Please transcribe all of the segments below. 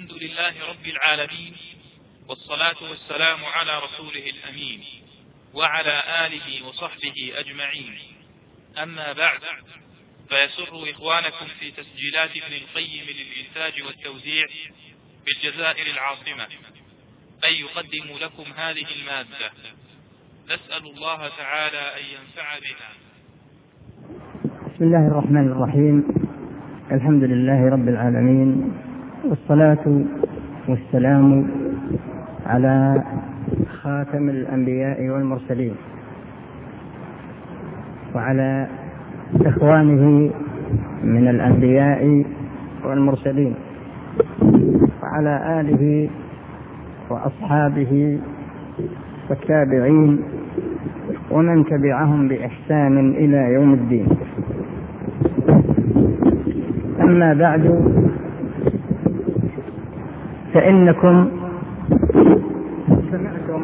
الحمد لله رب العالمين والصلاة والسلام على رسوله الأمين وعلى آله وصحبه أجمعين. أما بعد فيسر إخوانكم في تسجيلات ابن القيم للإنتاج والتوزيع بالجزائر العاصمة أن يقدموا لكم هذه المادة. نسأل الله تعالى أن ينفع بها. بسم الله الرحمن الرحيم. الحمد لله رب العالمين. والصلاة والسلام على خاتم الأنبياء والمرسلين وعلى إخوانه من الأنبياء والمرسلين وعلى آله وأصحابه والتابعين ومن تبعهم بإحسان إلى يوم الدين. أما بعد فإنكم سمعتم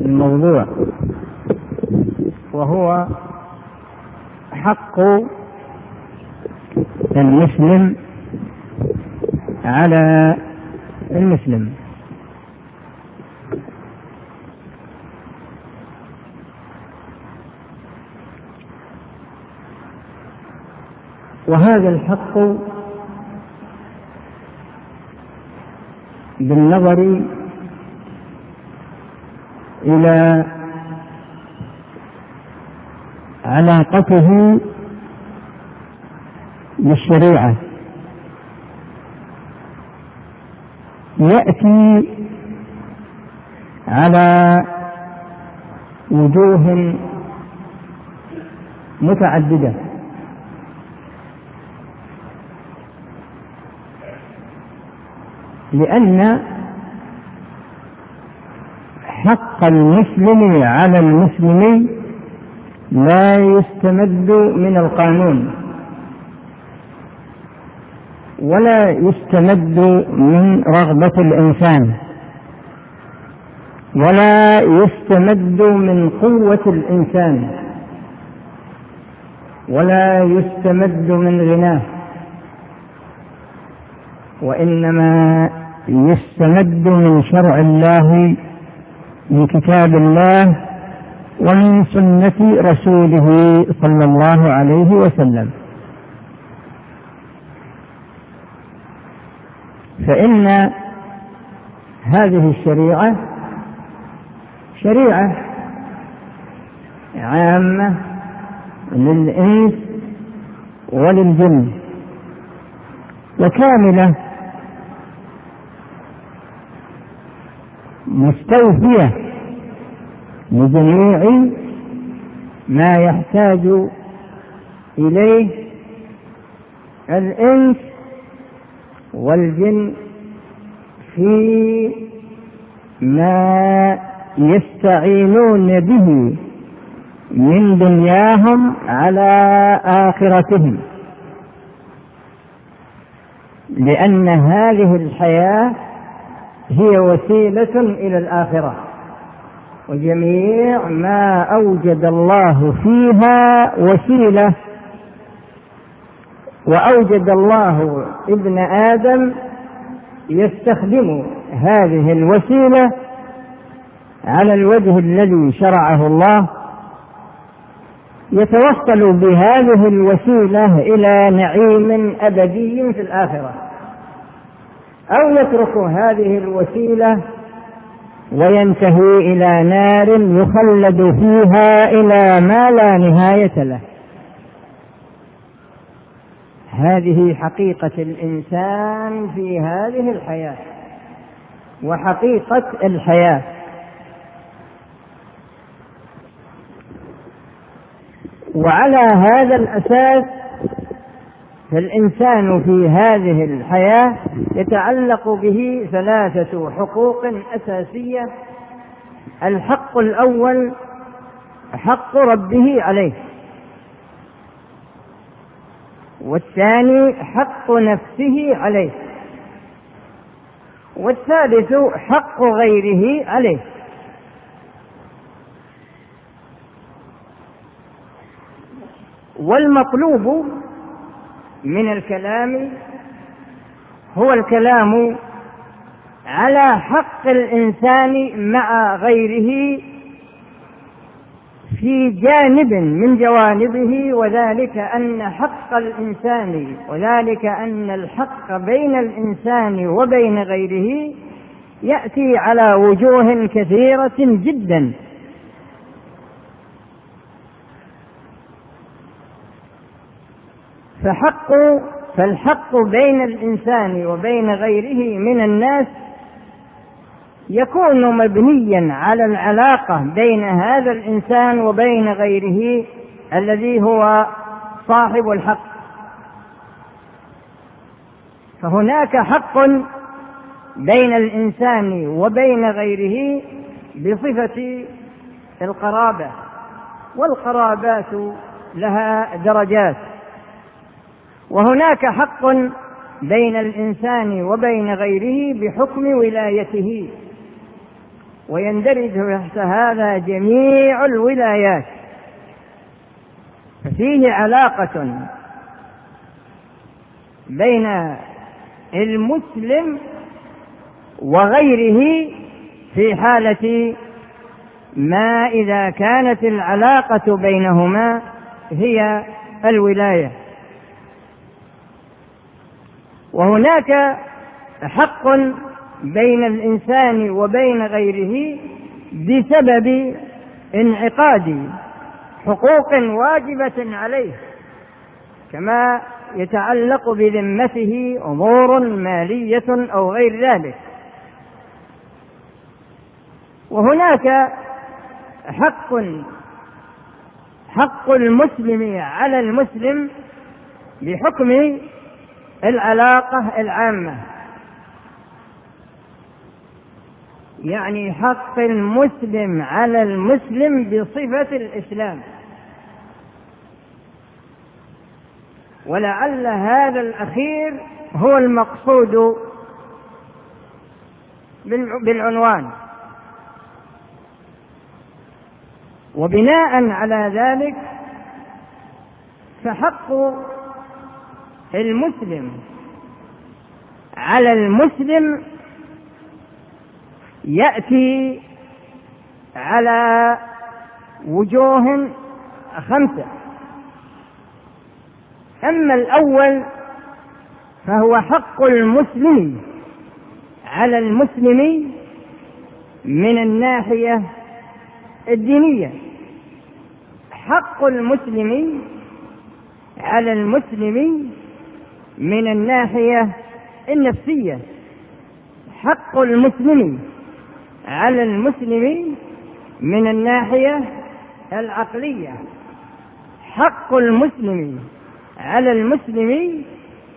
الموضوع. وهو حق المسلم على المسلم. وهذا الحق بالنظر إلى علاقته بالشريعة. يأتي على وجوه متعددة. لأن حق المسلم على المسلم لا يستمد من القانون ولا يستمد من رغبة الإنسان ولا يستمد من قوة الإنسان ولا يستمد من غناه وإنما يستمد من شرع الله من كتاب الله ومن سنة رسوله صلى الله عليه وسلم. فإن هذه الشريعة شريعة عامة للإنس وللجن وكاملة مستوفية لجميع ما يحتاج إليه الإنس والجن في ما يستعينون به من دنياهم على آخرتهم. لأن هذه الحياة هي وسيلة إلى الآخرة. وجميع ما أوجد الله فيها وسيلة. وأوجد الله ابن آدم يستخدم هذه الوسيلة على الوجه الذي شرعه الله يتوصل بهذه الوسيلة إلى نعيم أبدي في الآخرة. أو يترك هذه الوسيلة وينتهي إلى نار يخلد فيها إلى ما لا نهاية له. هذه حقيقة الإنسان في هذه الحياة وحقيقة الحياة. وعلى هذا الأساس فالإنسان في هذه الحياة يتعلق به ثلاثة حقوق أساسية. الحق الأول حق ربه عليه والثاني حق نفسه عليه والثالث حق غيره عليه. والمطلوب من الكلام هو الكلام على حق الإنسان مع غيره في جانب من جوانبه وذلك أن حق الإنسان وذلك أن الحق بين الإنسان وبين غيره يأتي على وجوه كثيرة جدا. فحق فالحق بين الإنسان وبين غيره من الناس يكون مبنيا على العلاقة بين هذا الإنسان وبين غيره الذي هو صاحب الحق. فهناك حق بين الإنسان وبين غيره بصفة القرابة والقرابات لها درجات. وهناك حق بين الإنسان وبين غيره بحكم ولايته. ويندرج تحت هذا جميع الولايات. ففيه علاقة بين المسلم وغيره في حالة ما إذا كانت العلاقة بينهما هي الولاية. وهناك حق بين الإنسان وبين غيره بسبب انعقاد حقوق واجبة عليه كما يتعلق بذمته أمور مالية أو غير ذلك. وهناك حق حق المسلم على المسلم بحكم العلاقة العامة. يعني حق المسلم على المسلم بصفة الإسلام. ولعل هذا الأخير هو المقصود بالعنوان. وبناء على ذلك فحق المسلم على المسلم يأتي على وجوه خمسة. أما الأول فهو حق المسلم على المسلم من الناحية الدينية. حق المسلم على المسلم من الناحية النفسية. حق المسلم على المسلم من الناحية العقلية. حق المسلم على المسلم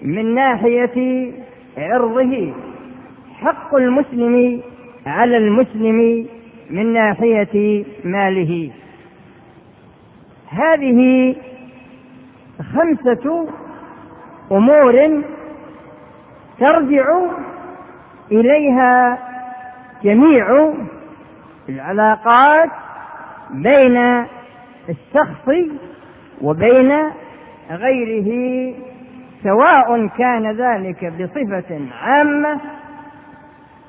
من ناحية عرضه. حق المسلم على المسلم من ناحية ماله. هذه خمسة أمور ترجع إليها جميع العلاقات بين الشخص وبين غيره سواء كان ذلك بصفة عامة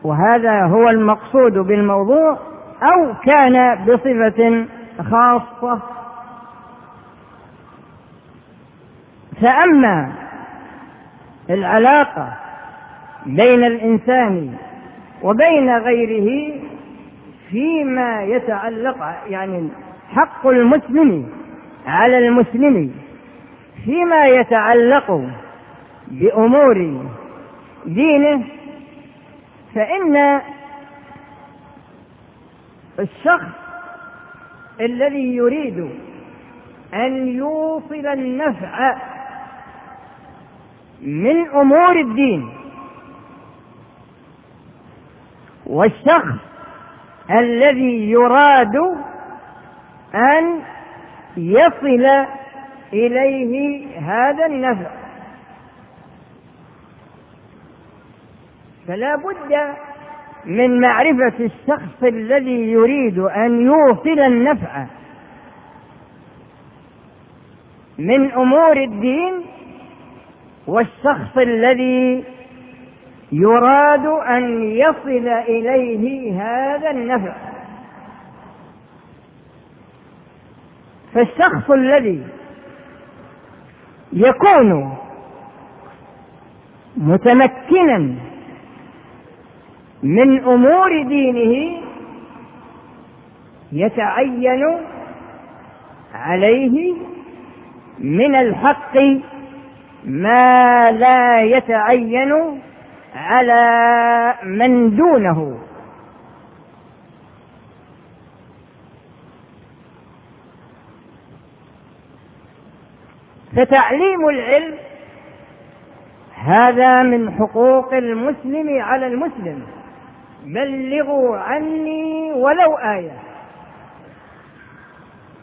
وهذا هو المقصود بالموضوع أو كان بصفة خاصة. فأما العلاقة بين الإنسان وبين غيره فيما يتعلق يعني حق المسلم على المسلم فيما يتعلق بأمور دينه فإن الشخص الذي يريد أن يوصل النفع من أمور الدين. والشخص الذي يراد أن يصل إليه هذا النفع. فلا بد من معرفة الشخص الذي يريد أن يوصل النفع. من أمور الدين والشخص الذي يراد أن يصل إليه هذا النفع. فالشخص الذي يكون متمكنا من أمور دينه يتعين عليه من الحق ما لا يتعين على من دونه. فتعليم العلم هذا من حقوق المسلم على المسلم. بلغوا عني ولو آية.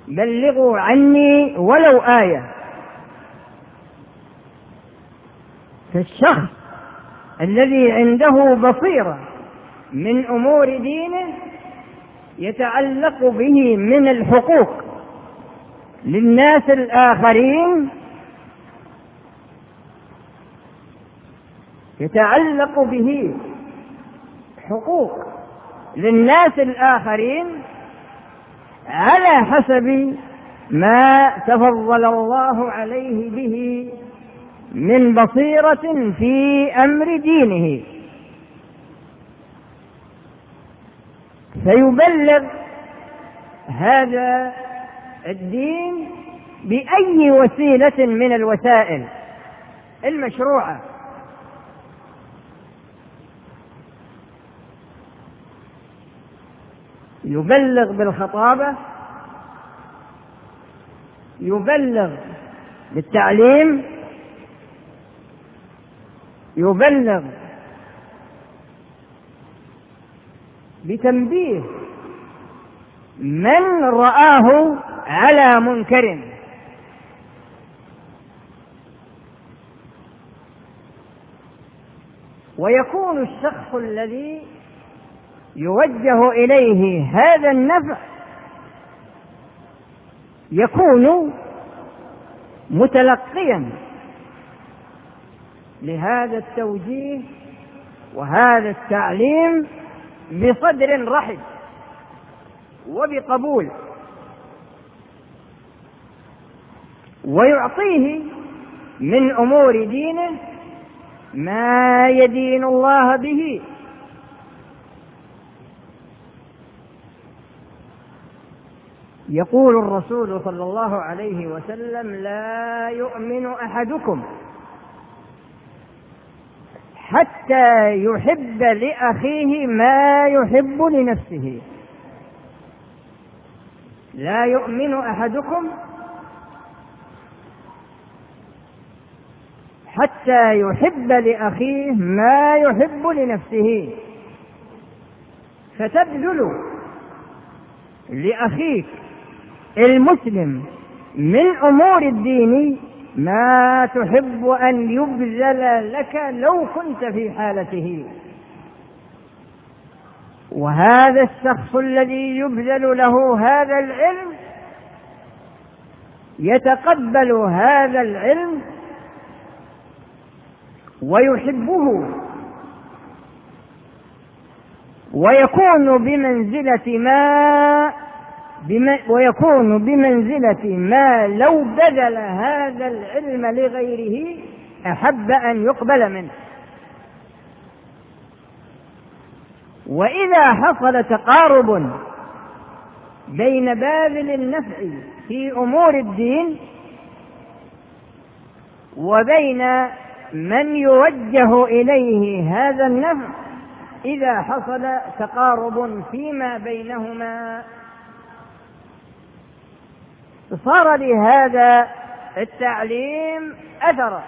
بلغوا عني ولو آية. فالشخص الذي عنده بصيرة من أمور دينه يتعلق به من الحقوق للناس الآخرين يتعلق به حقوق للناس الآخرين على حسب ما تفضل الله عليه به من بصيرة في أمر دينه. فيبلغ هذا الدين بأي وسيلة من الوسائل المشروعة. يبلغ بالخطابة يبلغ بالتعليم يبلغ بتنبيه من رآه على منكر. ويكون الشخص الذي يوجه إليه هذا النفع يكون متلقيا. لهذا التوجيه وهذا التعليم بصدر رحب وبقبول. ويعطيه من أمور دينه ما يدين الله به. يقول الرسول صلى الله عليه وسلم لا يؤمن أحدكم حتى يحب لأخيه ما يحب لنفسه. لا يؤمن أحدكم حتى يحب لأخيه ما يحب لنفسه. فتبذل لأخيك المسلم من أمور الدين ما تحب أن يبذل لك لو كنت في حالته. وهذا الشخص الذي يبذل له هذا العلم يتقبل هذا العلم ويحبه ويكون بمنزلة ما ويكون بمنزلة ما لو بذل هذا العلم لغيره أحب أن يقبل منه. وإذا حصل تقارب بين باذل النفع في أمور الدين وبين من يوجه إليه هذا النفع إذا حصل تقارب فيما بينهما صار لهذا التعليم أثرا.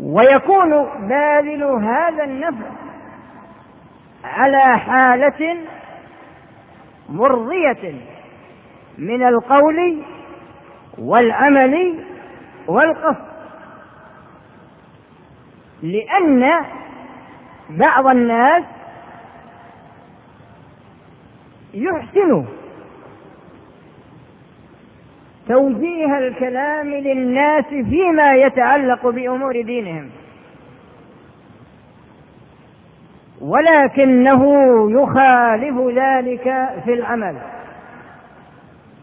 ويكون باذل هذا النفع على حالة مرضية من القول والعمل والقصد. لأن بعض الناس يحسن توجيه الكلام للناس فيما يتعلق بأمور دينهم. ولكنه يخالف ذلك في العمل.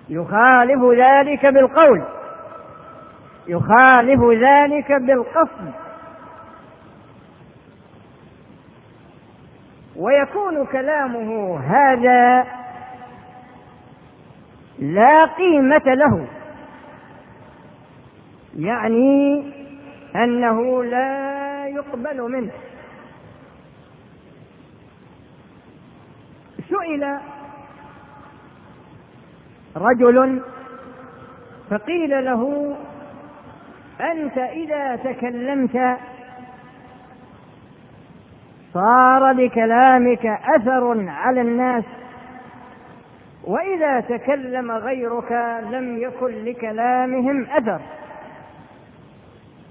يخالف ذلك بالقول. يخالف ذلك بالقصد. ويكون كلامه هذا لا قيمة له. يعني أنه لا يقبل منه. سئل رجل فقيل له أنت إذا تكلمت صار لكلامك أثر على الناس وإذا تكلم غيرك لم يكن لكلامهم أثر.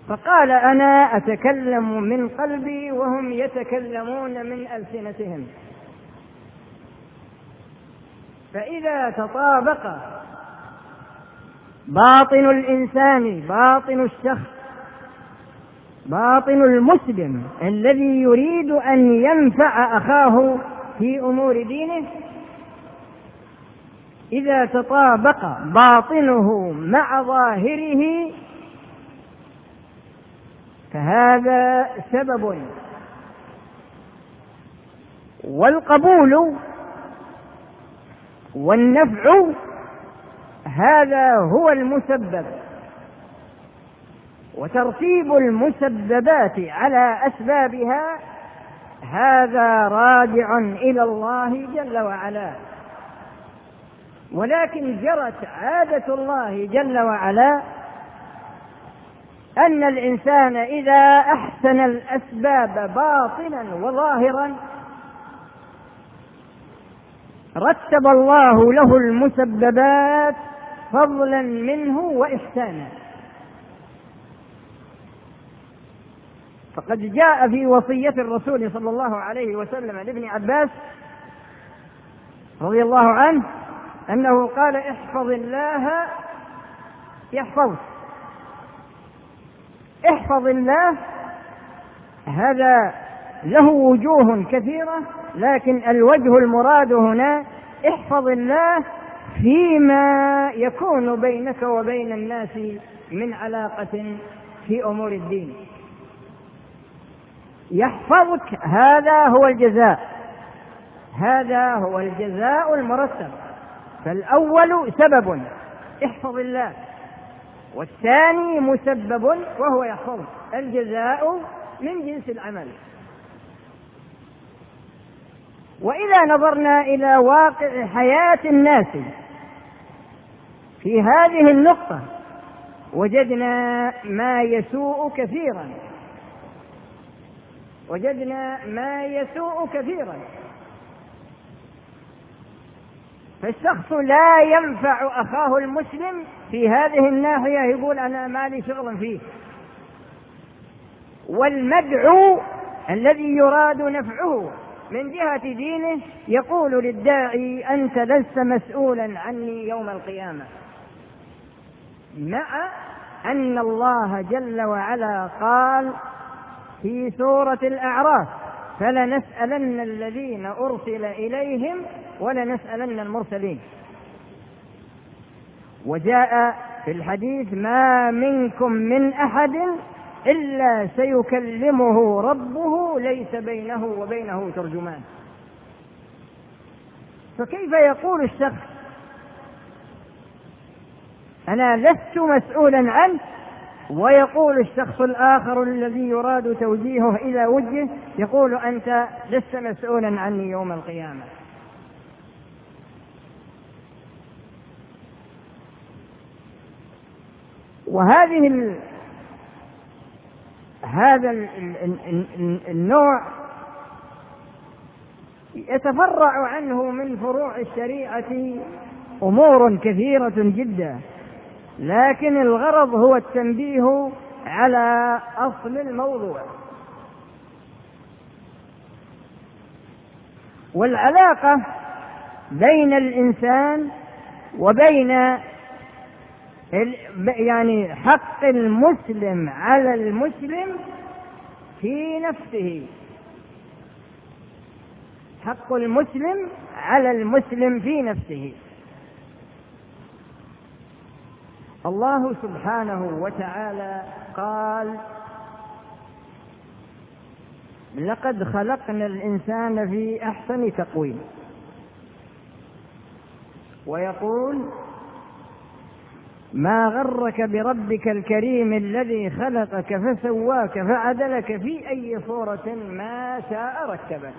فقال أنا أتكلم من قلبي وهم يتكلمون من ألسنتهم. فإذا تطابق باطن الإنسان باطن الشخص باطن المسلم الذي يريد أن ينفع أخاه في أمور دينه إذا تطابق باطنه مع ظاهره فهذا سبب. والقبول والنفع هذا هو المسبب. وترتيب المسببات على أسبابها هذا راجع إلى الله جل وعلا. ولكن جرت عادة الله جل وعلا أن الإنسان إذا أحسن الأسباب باطنا وظاهرا رتب الله له المسببات فضلا منه وإحسانا. فقد جاء في وصية الرسول صلى الله عليه وسلم لابن عباس رضي الله عنه أنه قال احفظ الله يحفظك. احفظ الله هذا له وجوه كثيرة لكن الوجه المراد هنا احفظ الله فيما يكون بينك وبين الناس من علاقة في أمور الدين. يحفظك هذا هو الجزاء. هذا هو الجزاء المرتب. فالأول سبب. احفظ الله. والثاني مسبب وهو يحفظك الجزاء من جنس العمل. وإذا نظرنا إلى واقع حياة الناس في هذه النقطة وجدنا ما يسوء كثيرا. وجدنا ما يسوء كثيرا. فالشخص لا ينفع أخاه المسلم في هذه الناحية يقول أنا مالي شغل فيه. والمدعو الذي يراد نفعه من جهة دينه يقول للداعي أنت لست مسؤولا عني يوم القيامة. مع أن الله جل وعلا قال في سورة الأعراف فلنسألن الذين أرسل إليهم ولنسألن المرسلين. وجاء في الحديث ما منكم من أحد إلا سيكلمه ربه ليس بينه وبينه ترجمان. فكيف يقول الشخص أنا لست مسؤولا عنه؟ ويقول الشخص الآخر الذي يراد توجيهه إلى وجهه يقول أنت لست مسؤولا عني يوم القيامة. وهذه ال... هذا النوع يتفرع عنه من فروع الشريعة أمور كثيرة جدا. لكن الغرض هو التنبيه على أصل الموضوع. والعلاقة بين الإنسان وبين يعني حق المسلم على المسلم في نفسه. حق المسلم على المسلم في نفسه. الله سبحانه وتعالى قال لقد خلقنا الإنسان في أحسن تقويم. ويقول ما غرك بربك الكريم الذي خلقك فسواك فعدلك في أي صورة ما شاء ركبك؟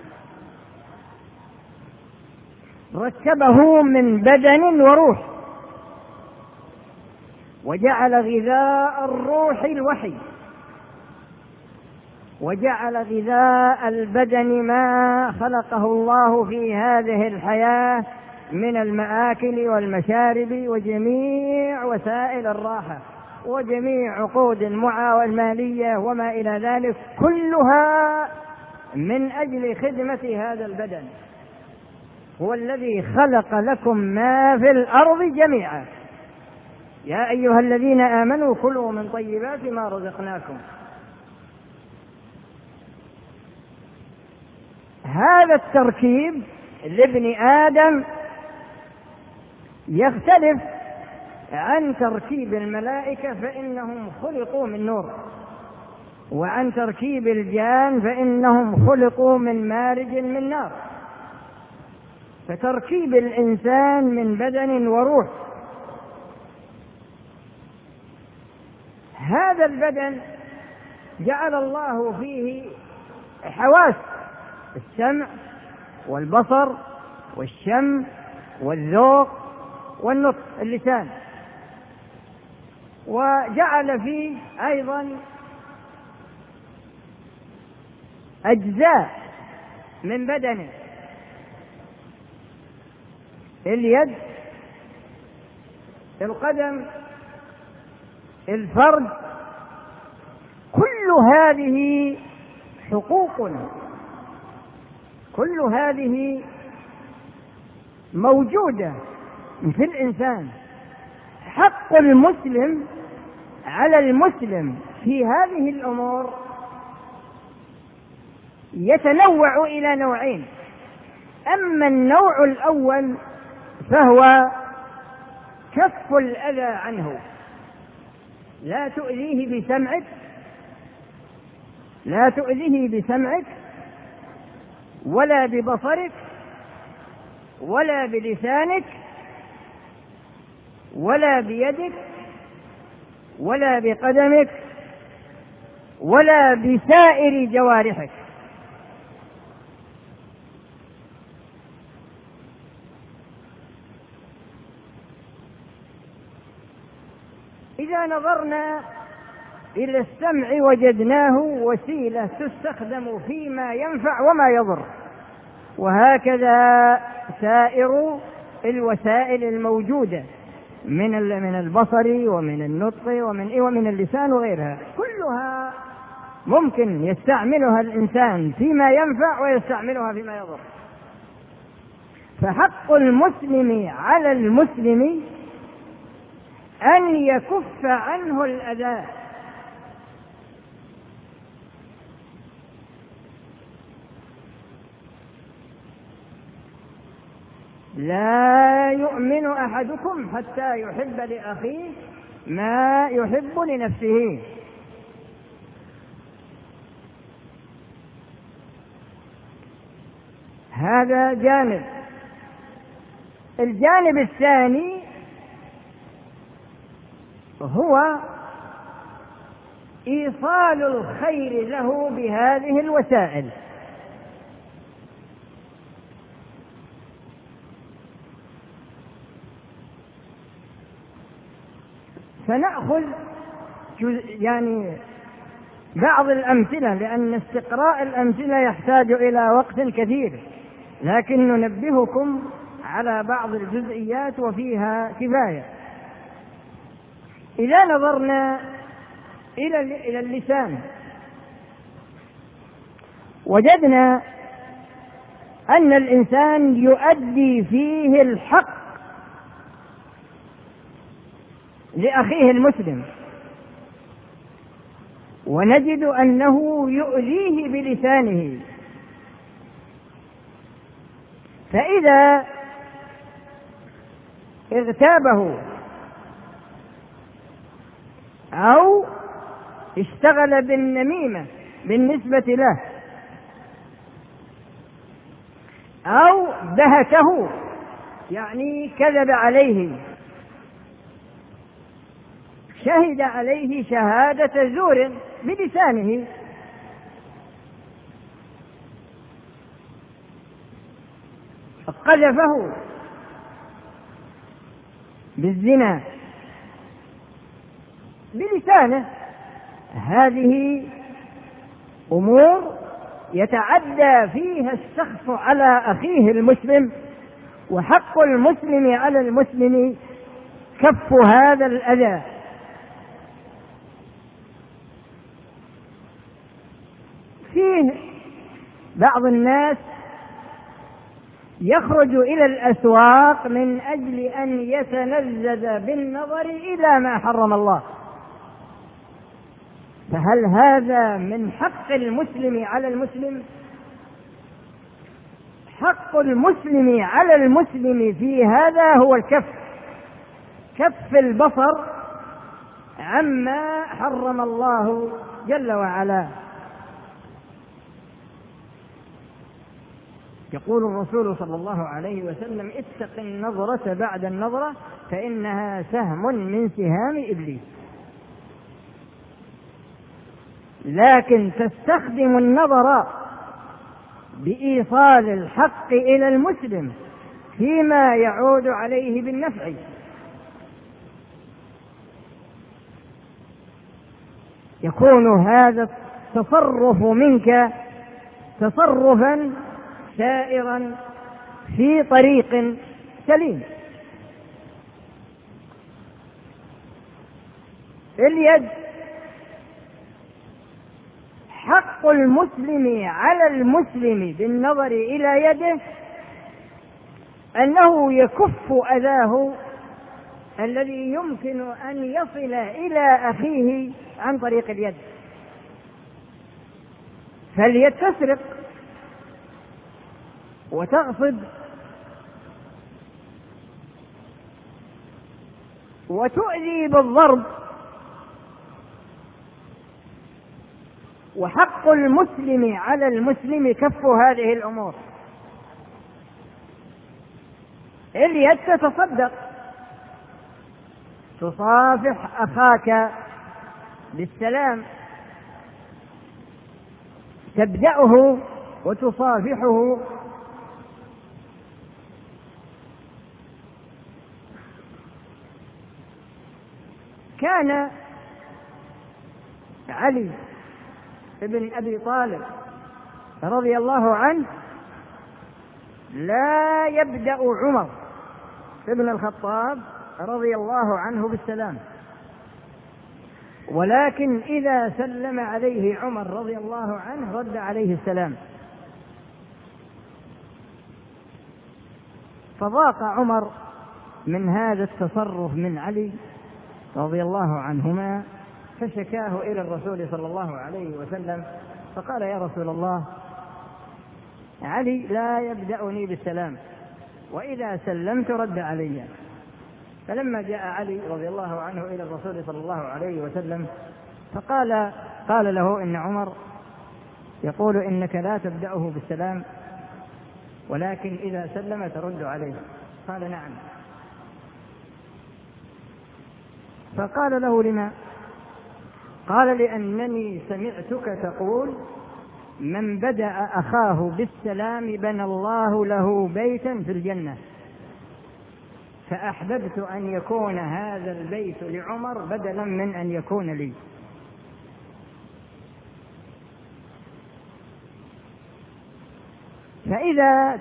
ركبه من بدن وروح. وجعل غذاء الروح الوحي. وجعل غذاء البدن ما خلقه الله في هذه الحياة من المآكل والمشارب وجميع وسائل الراحة وجميع عقود المعا المالية وما إلى ذلك كلها من أجل خدمة هذا البدن. هو الذي خلق لكم ما في الأرض جميعا. يا أيها الذين آمنوا كلوا من طيبات ما رزقناكم. هذا التركيب لابن آدم يختلف عن تركيب الملائكة فإنهم خلقوا من نور وعن تركيب الجان فإنهم خلقوا من مارج من نار. فتركيب الإنسان من بدن وروح. هذا البدن جعل الله فيه حواس السمع والبصر والشم والذوق والنطق اللسان. وجعل فيه أيضا أجزاء من بدنه اليد القدم الفرد كل هذه حقوق كل هذه موجودة في الإنسان. حق المسلم على المسلم في هذه الأمور يتنوع إلى نوعين. أما النوع الأول فهو كف الأذى عنه. لا تؤذيه بسمعك لا تؤذيه بسمعك ولا ببصرك ولا بلسانك ولا بيدك ولا بقدمك ولا بسائر جوارحك. نظرنا إلى السمع وجدناه وسيلة تستخدم فيما ينفع وما يضر. وهكذا سائر الوسائل الموجودة من من البصر ومن النطق ومن إيه ومن اللسان وغيرها. كلها ممكن يستعملها الإنسان فيما ينفع ويستعملها فيما يضر. فحق المسلم على المسلم أن يكف عنه الأذى. لا يؤمن أحدكم حتى يحب لأخيه ما يحب لنفسه. هذا جانب. الجانب الثاني هو إيصال الخير له بهذه الوسائل. فنأخذ يعني بعض الأمثلة لأن استقراء الأمثلة يحتاج إلى وقت كثير. لكن ننبهكم على بعض الجزئيات وفيها كفاية. إذا نظرنا إلى إلى اللسان وجدنا أن الإنسان يؤدي فيه الحق لأخيه المسلم ونجد أنه يؤذيه بلسانه. فإذا اغتابه أو اشتغل بالنميمة بالنسبة له. أو دهكه يعني كذب عليه. شهد عليه شهادة زور بلسانه. قذفه بالزنا. بلسانه. هذه أمور يتعدى فيها الشخص على أخيه المسلم وحق المسلم على المسلم كف هذا الأذى. فيه بعض الناس يخرج إلى الأسواق من أجل أن يتلذذ بالنظر إلى ما حرم الله. فهل هذا من حق المسلم على المسلم؟ حق المسلم على المسلم في هذا هو الكف. كف البصر عما حرم الله جل وعلا. يقول الرسول صلى الله عليه وسلم اتق النظرة بعد النظرة فإنها سهم من سهام إبليس. لكن تستخدم النظر بإيصال الحق إلى المسلم فيما يعود عليه بالنفع. يكون هذا التصرف منك تصرفا سائرا في طريق سليم. اليد حق المسلم على المسلم بالنظر إلى يده أنه يكف أذاه الذي يمكن أن يصل إلى أخيه عن طريق اليد. فاليد تسرق وتغصب وتؤذي بالضرب. وحق المسلم على المسلم كف هذه الأمور. اليد تتصدق تصافح أخاك بالسلام تبدأه وتصافحه. كان علي بن أبي طالب رضي الله عنه لا يبدأ عمر بن الخطاب رضي الله عنه بالسلام. ولكن إذا سلم عليه عمر رضي الله عنه رد عليه السلام. فضاق عمر من هذا التصرف من علي رضي الله عنهما فشكاه إلى الرسول صلى الله عليه وسلم فقال يا رسول الله علي لا يبدأني بالسلام وإذا سلمت رد علي. فلما جاء علي رضي الله عنه إلى الرسول صلى الله عليه وسلم فقال قال له إن عمر يقول إنك لا تبدأه بالسلام ولكن إذا سلم ترد عليه. قال نعم. فقال له لما؟ قال لأنني سمعتك تقول من بدأ أخاه بالسلام بنى الله له بيتا في الجنة. فأحببت أن يكون هذا البيت لعمر بدلا من أن يكون لي. فإذا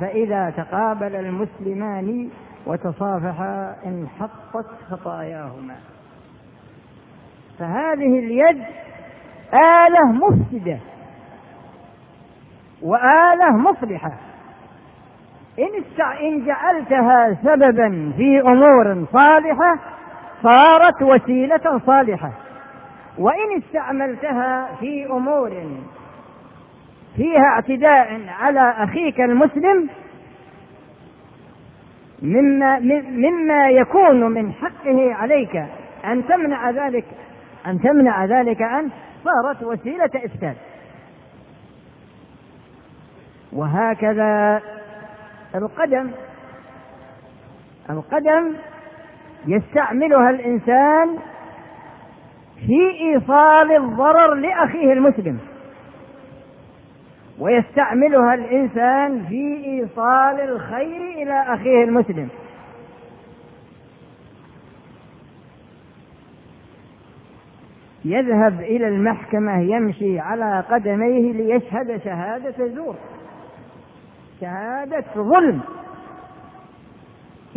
فإذا تقابل المسلمان وتصافحا انحطت خطاياهما. فهذه اليد آلة مفسدة وآلة مصلحة. إن إن جعلتها سببا في أمور صالحة صارت وسيلة صالحة. وإن استعملتها في أمور فيها اعتداء على أخيك المسلم مما مما يكون من حقه عليك أن تمنع ذلك. أن تمنع ذلك أن صارت وسيلة إفساد وهكذا القدم القدم يستعملها الإنسان في إيصال الضرر لأخيه المسلم. ويستعملها الإنسان في إيصال الخير إلى أخيه المسلم. يذهب إلى المحكمة يمشي على قدميه ليشهد شهادة زور شهادة ظلم.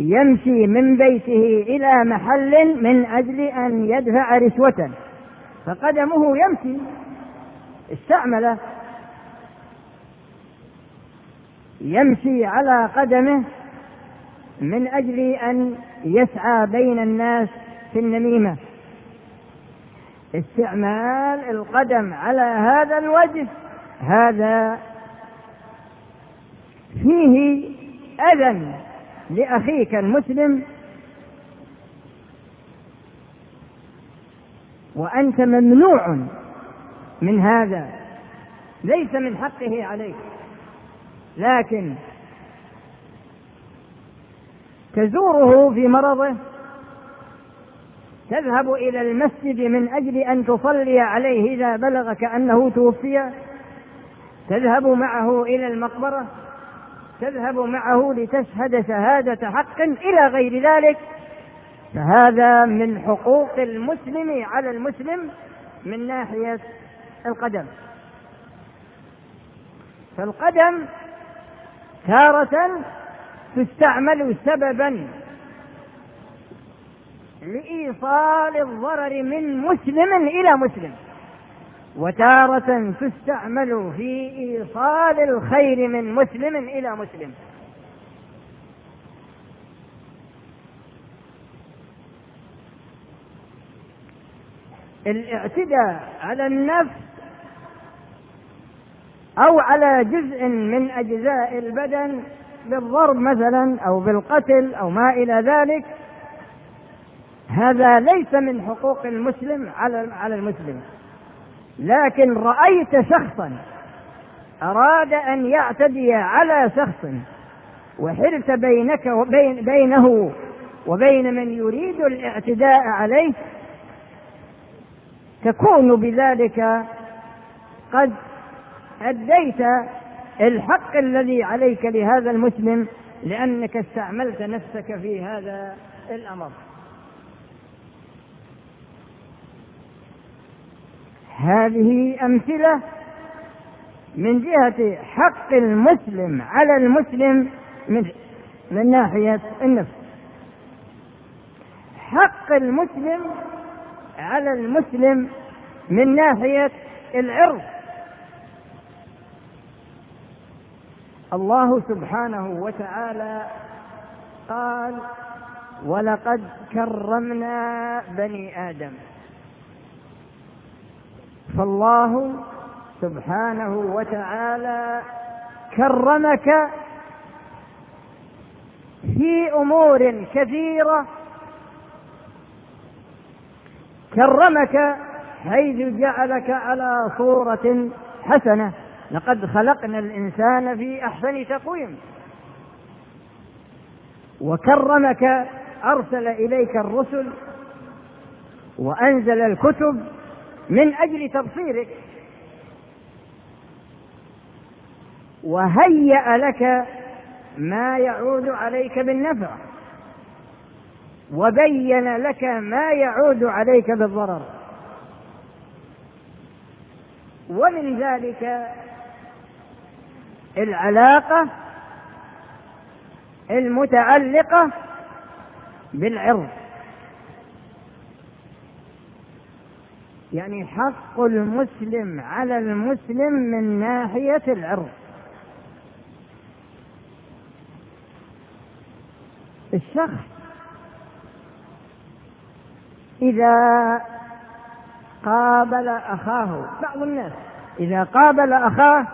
يمشي من بيته إلى محل من أجل أن يدفع رشوة. فقدمه يمشي. استعمله يمشي على قدمه من أجل أن يسعى بين الناس في النميمة. استعمال القدم على هذا الوجه هذا فيه أذى لأخيك المسلم وأنت ممنوع من هذا ليس من حقه عليك لكن تزوره في مرضه تذهب إلى المسجد من أجل أن تصلي عليه إذا بلغك أنه توفي. تذهب معه إلى المقبرة. تذهب معه لتشهد شهادة حق إلى غير ذلك. فهذا من حقوق المسلم على المسلم من ناحية القدم. فالقدم تارة تستعمل سببا. لإيصال الضرر من مسلم إلى مسلم. وتارة تستعمل في إيصال الخير من مسلم إلى مسلم. الاعتداء على النفس أو على جزء من أجزاء البدن بالضرب مثلا أو بالقتل أو ما إلى ذلك هذا ليس من حقوق المسلم على على المسلم. لكن رأيت شخصا أراد أن يعتدي على شخص وحلت بينك وبين بينه وبين من يريد الاعتداء عليه تكون بذلك قد أديت الحق الذي عليك لهذا المسلم لأنك استعملت نفسك في هذا الأمر. هذه أمثلة من جهة حق المسلم على المسلم من من ناحية النفس. حق المسلم على المسلم من ناحية العرض. الله سبحانه وتعالى قال ولقد كرمنا بني آدم. فالله سبحانه وتعالى كرمك في أمور كثيرة كرمك حيث جعلك على صورة حسنة. لقد خلقنا الإنسان في أحسن تقويم. وكرمك أرسل إليك الرسل وأنزل الكتب من أجل تبصيرك. وهيأ لك ما يعود عليك بالنفع. وبين لك ما يعود عليك بالضرر. ومن ذلك العلاقة المتعلقة بالعرض يعني حق المسلم على المسلم من ناحية العرض. الشخص إذا قابل أخاه بعض الناس إذا قابل أخاه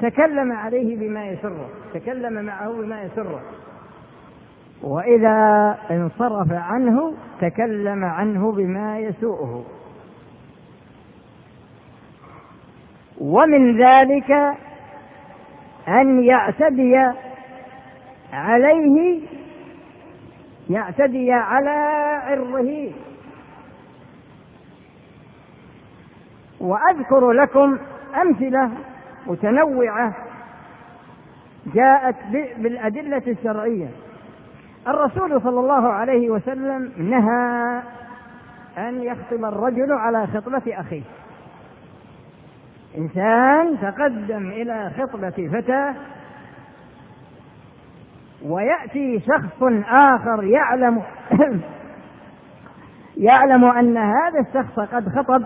تكلم عليه بما يسره تكلم معه بما يسره. وإذا انصرف عنه تكلم عنه بما يسوءه. ومن ذلك أن يعتدي عليه يعتدي على عرضه. وأذكر لكم أمثلة متنوعة جاءت بالأدلة الشرعية. الرسول صلى الله عليه وسلم نهى أن يخطب الرجل على خطبة أخيه. إنسان تقدم إلى خطبة فتاة ويأتي شخص آخر يعلم يعلم أن هذا الشخص قد خطب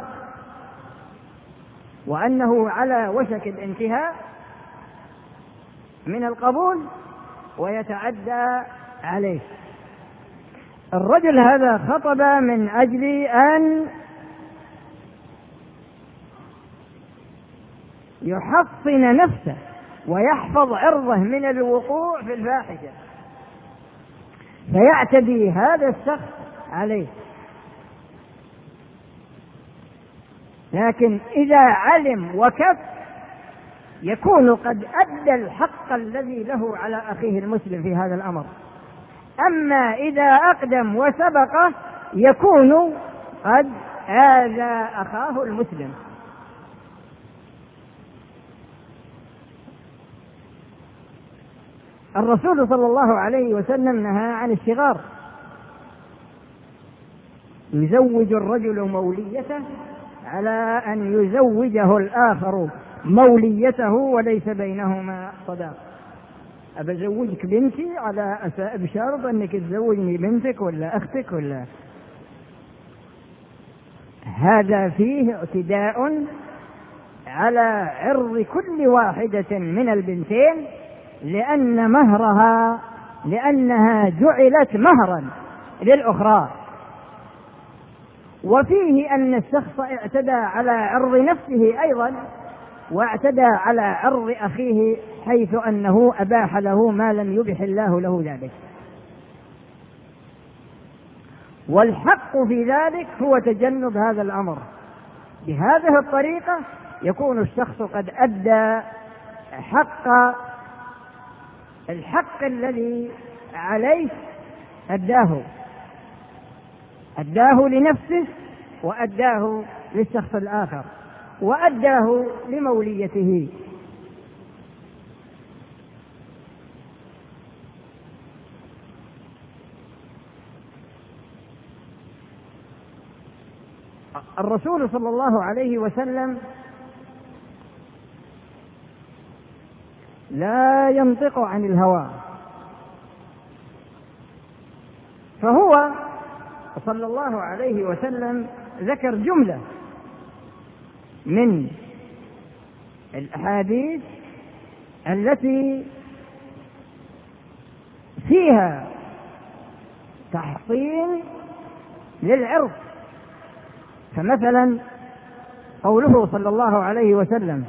وأنه على وشك الانتهاء من القبول ويتعدى عليه. الرجل هذا خطب من أجل أن يحصن نفسه ويحفظ عرضه من الوقوع في الفاحشة. فيعتدي هذا الشخص عليه. لكن إذا علم وكف يكون قد أدى الحق الذي له على أخيه المسلم في هذا الأمر. أما إذا أقدم وسبقه يكون قد آذى أخاه المسلم. الرسول صلى الله عليه وسلم نهى عن الشغار. يزوج الرجل موليته على أن يزوجه الآخر موليته وليس بينهما صداق. أبزوجك بنتي على بشرط أنك تزوجني بنتك ولا أختك ولا هذا فيه اعتداء على عرض كل واحدة من البنتين لأن مهرها لأنها جعلت مهرا للأخرى. وفيه أن الشخص اعتدى على عرض نفسه أيضا واعتدى على عرض أخيه حيث أنه أباح له ما لم يبح الله له ذلك. والحق في ذلك هو تجنب هذا الأمر. بهذه الطريقة يكون الشخص قد أدى حق الحق الذي عليه أداه. أداه لنفسه وأداه للشخص الآخر. وأداه لموليته. الرسول صلى الله عليه وسلم لا ينطق عن الهوى. فهو صلى الله عليه وسلم ذكر جملة من الأحاديث التي فيها تحصين للعرف. فمثلا قوله صلى الله عليه وسلم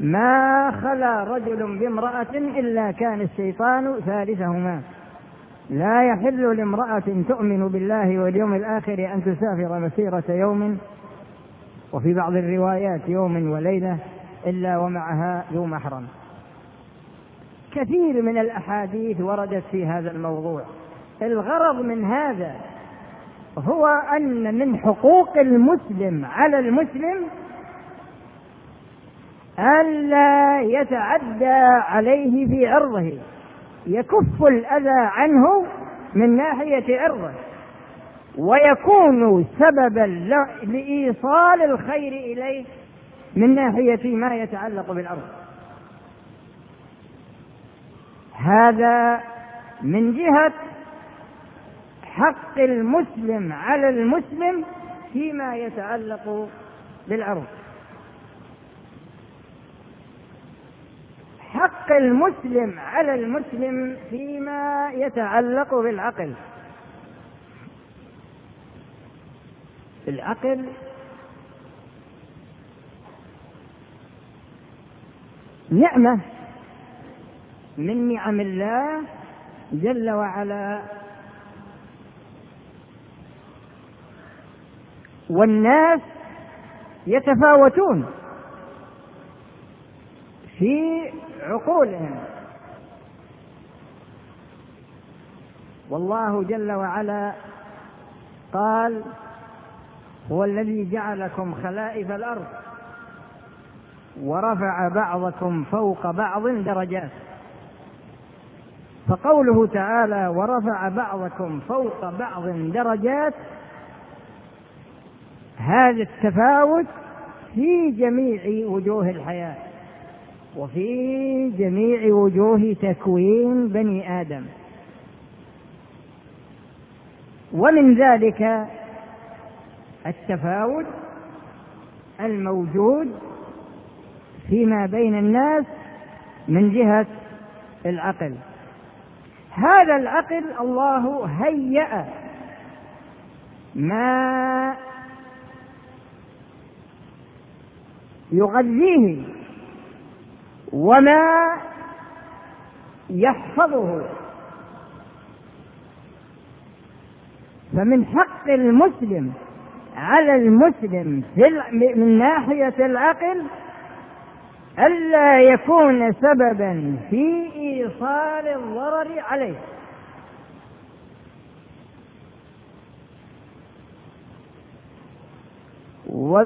ما خلا رجل بامرأة إلا كان الشيطان ثالثهما. لا يحل لامرأة تؤمن بالله واليوم الآخر أن تسافر مسيرة يوم وفي بعض الروايات يوم وليلة إلا ومعها ذو محرم كثير من الأحاديث وردت في هذا الموضوع. الغرض من هذا هو أن من حقوق المسلم على المسلم ألا يتعدى عليه في عرضه يكف الأذى عنه من ناحية عرضه ويكون سببا لإيصال الخير إليه من ناحية ما يتعلق بالأرض هذا من جهة حق المسلم على المسلم فيما يتعلق بالأرض حق المسلم على المسلم فيما يتعلق بالعقل. العقل نعمة من نعم الله جل وعلا. والناس يتفاوتون في عقولهم. والله جل وعلا قال هو الذي جعلكم خلائف الأرض ورفع بعضكم فوق بعض درجات. فقوله تعالى ورفع بعضكم فوق بعض درجات هذا التفاوت في جميع وجوه الحياة وفي جميع وجوه تكوين بني آدم. ومن ذلك التفاوت الموجود فيما بين الناس من جهة العقل. هذا العقل الله هيأ ما يغذيه وما يحفظه. فمن حق المسلم على المسلم من ناحية العقل ألا يكون سببا في إيصال الضرر عليه.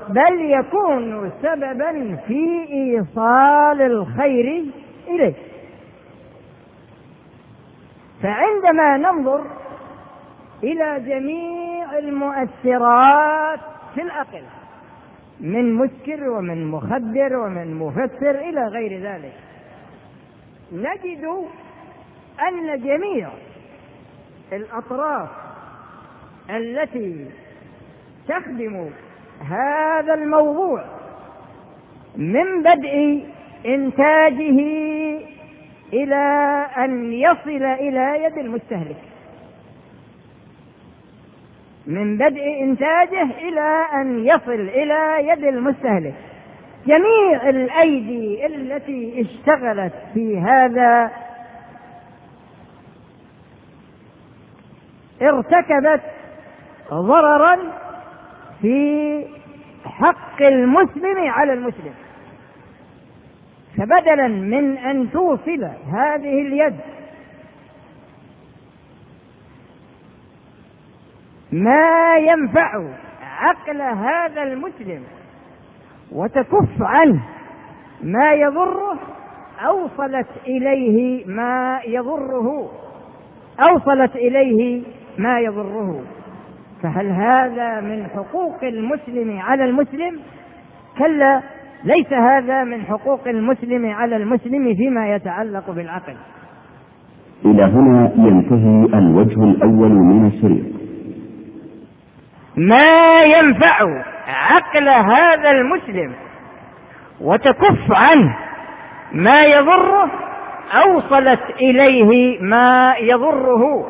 بل يكون سببا في إيصال الخير إليه. فعندما ننظر إلى جميع المؤثرات في العقل من مسكر ومن مخدر ومن مفسر إلى غير ذلك نجد أن جميع الأطراف التي تخدم هذا الموضوع من بدء إنتاجه إلى أن يصل إلى يد المستهلك. من بدء إنتاجه إلى أن يصل إلى يد المستهلك. جميع الأيدي التي اشتغلت في هذا ارتكبت ضررا في حق المسلم على المسلم. فبدلا من أن توصل هذه اليد ما ينفع عقل هذا المسلم وتكف عنه ما يضره؟ أوصلت إليه ما يضره. أوصلت إليه ما يضره. فهل هذا من حقوق المسلم على المسلم؟ كلا ليس هذا من حقوق المسلم على المسلم فيما يتعلق بالعقل. إلى هنا ينتهي الوجه الأول من الشريط. ما ينفع عقل هذا المسلم وتكف عنه ما يضره؟ أوصلت إليه ما يضره.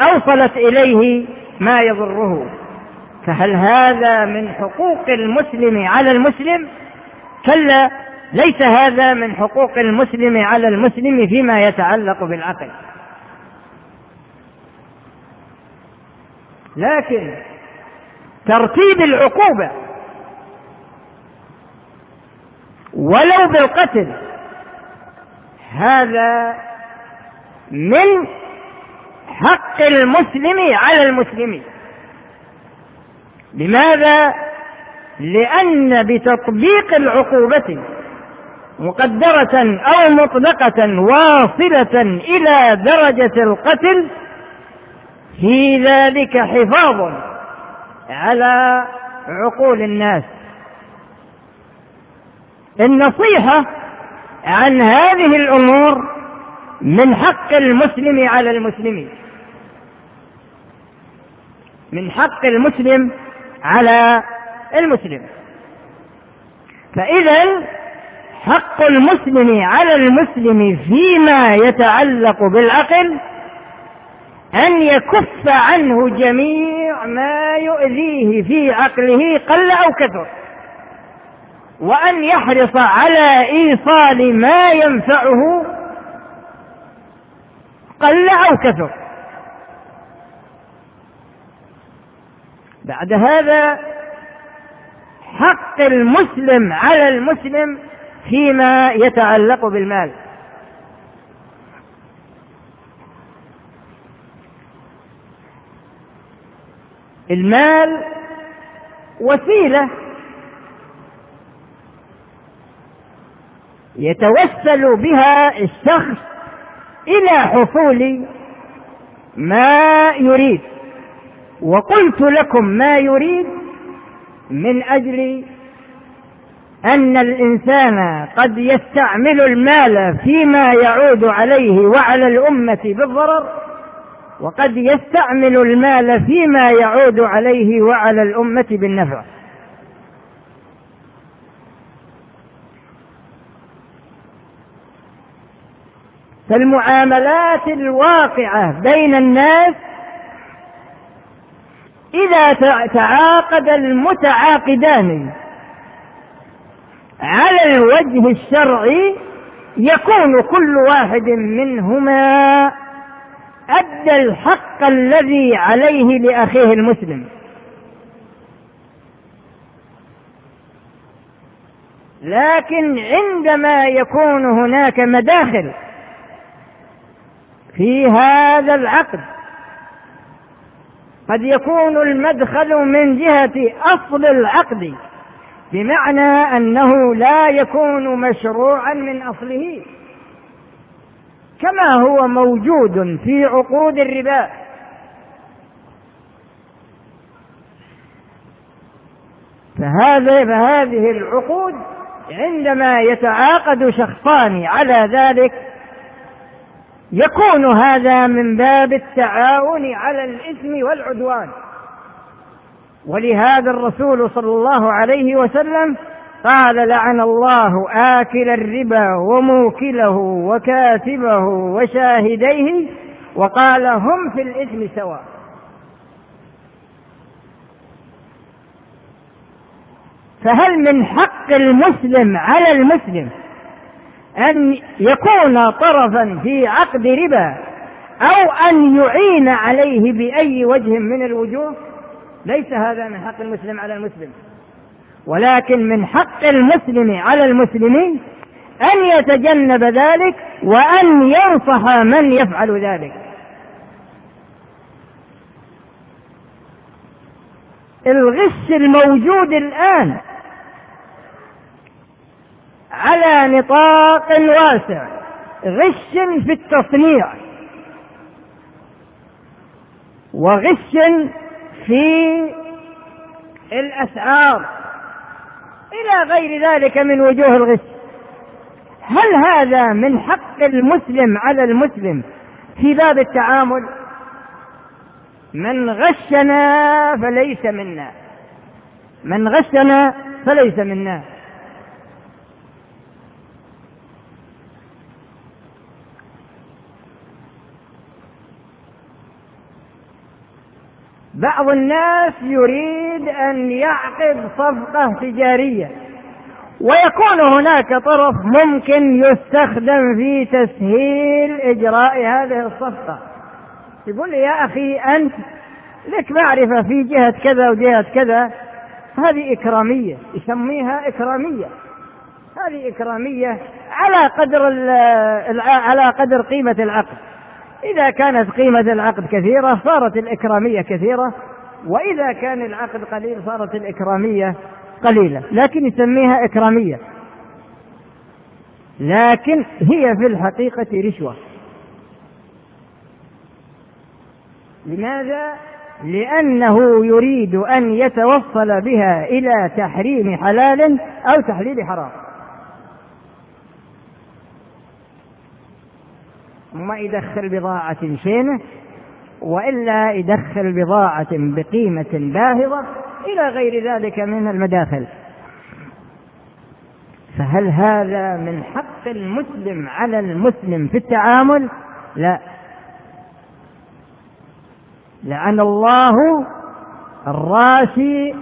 أوصلت إليه ما يضره فهل هذا من حقوق المسلم على المسلم؟ كلا ليس هذا من حقوق المسلم على المسلم فيما يتعلق بالعقل. لكن ترتيب العقوبة ولو بالقتل هذا من حق المسلم على المسلم. لماذا؟ لأن بتطبيق العقوبة مقدرة أو مطلقة واصلة إلى درجة القتل في ذلك حفاظ على عقول الناس. النصيحة عن هذه الأمور من حق المسلم على المسلمين. من حق المسلم على المسلم. فإذا حق المسلم على المسلم فيما يتعلق بالعقل أن يكف عنه جميع ما يؤذيه في عقله قل أو كثر وأن يحرص على إيصال ما ينفعه قل أو كثر. بعد هذا حق المسلم على المسلم فيما يتعلق بالمال. المال وسيلة يتوسل بها الشخص إلى حصول ما يريد. وقلت لكم ما يريد من أجل أن الإنسان قد يستعمل المال فيما يعود عليه وعلى الأمة بالضرر وقد يستعمل المال فيما يعود عليه وعلى الأمة بالنفع. فالمعاملات الواقعة بين الناس إذا تعاقد المتعاقدان على الوجه الشرعي يكون كل واحد منهما أدى الحق الذي عليه لأخيه المسلم. لكن عندما يكون هناك مداخل في هذا العقد قد يكون المدخل من جهة أصل العقد بمعنى أنه لا يكون مشروعا من أصله. كما هو موجود في عقود الربا. فهذا فهذه العقود عندما يتعاقد شخصان على ذلك يكون هذا من باب التعاون على الإثم والعدوان. ولهذا الرسول صلى الله عليه وسلم قال لعن الله آكل الربا وموكله وكاتبه وشاهديه وقال هم في الإثم سواء. فهل من حق المسلم على المسلم أن يكون طرفا في عقد ربا أو أن يعين عليه بأي وجه من الوجوه ليس هذا من حق المسلم على المسلم. ولكن من حق المسلم على المسلمين أن يتجنب ذلك وأن ينصح من يفعل ذلك. الغش الموجود الآن على نطاق واسع غش في التصنيع. وغش في الأسعار. إلى غير ذلك من وجوه الغش. هل هذا من حق المسلم على المسلم في باب التعامل؟ من غشنا فليس منا. من غشنا فليس منا. بعض الناس يريد أن يعقد صفقة تجارية ويكون هناك طرف ممكن يستخدم في تسهيل إجراء هذه الصفقة. يقول لي يا أخي أنت لك معرفة في جهة كذا وجهة كذا. هذه إكرامية يسميها إكرامية. هذه إكرامية على قدر على قدر قيمة العقد. إذا كانت قيمة العقد كثيرة صارت الإكرامية كثيرة وإذا كان العقد قليل صارت الإكرامية قليلة. لكن يسميها إكرامية. لكن هي في الحقيقة رشوة. لماذا؟ لأنه يريد أن يتوصل بها إلى تحريم حلال أو تحليل حرام. ما يدخل بضاعة شينة وإلا يدخل بضاعة بقيمة باهظة إلى غير ذلك من المداخل. فهل هذا من حق المسلم على المسلم في التعامل؟ لا. لعن الله الراشي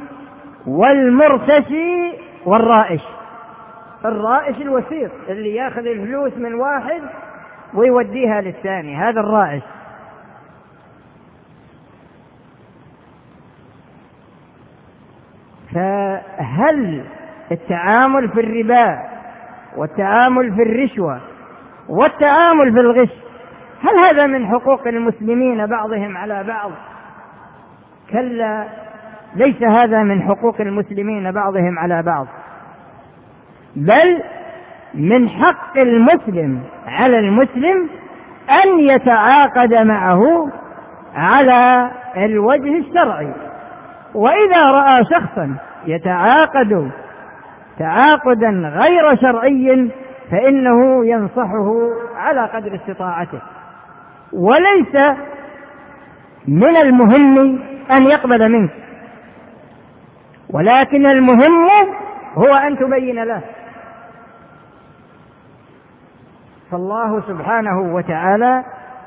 والمرتشي والرائش. الرائش الوسيط اللي ياخذ الفلوس من واحد ويوديها للثاني هذا الرائش فهل التعامل في الربا والتعامل في الرشوة والتعامل في الغش هل هذا من حقوق المسلمين بعضهم على بعض؟ كلا ليس هذا من حقوق المسلمين بعضهم على بعض. بل من حق المسلم على المسلم أن يتعاقد معه على الوجه الشرعي. وإذا رأى شخصا يتعاقد تعاقدا غير شرعي فإنه ينصحه على قدر استطاعته. وليس من المهم أن يقبل منك ولكن المهم هو أن تبين له. فالله سبحانه وتعالى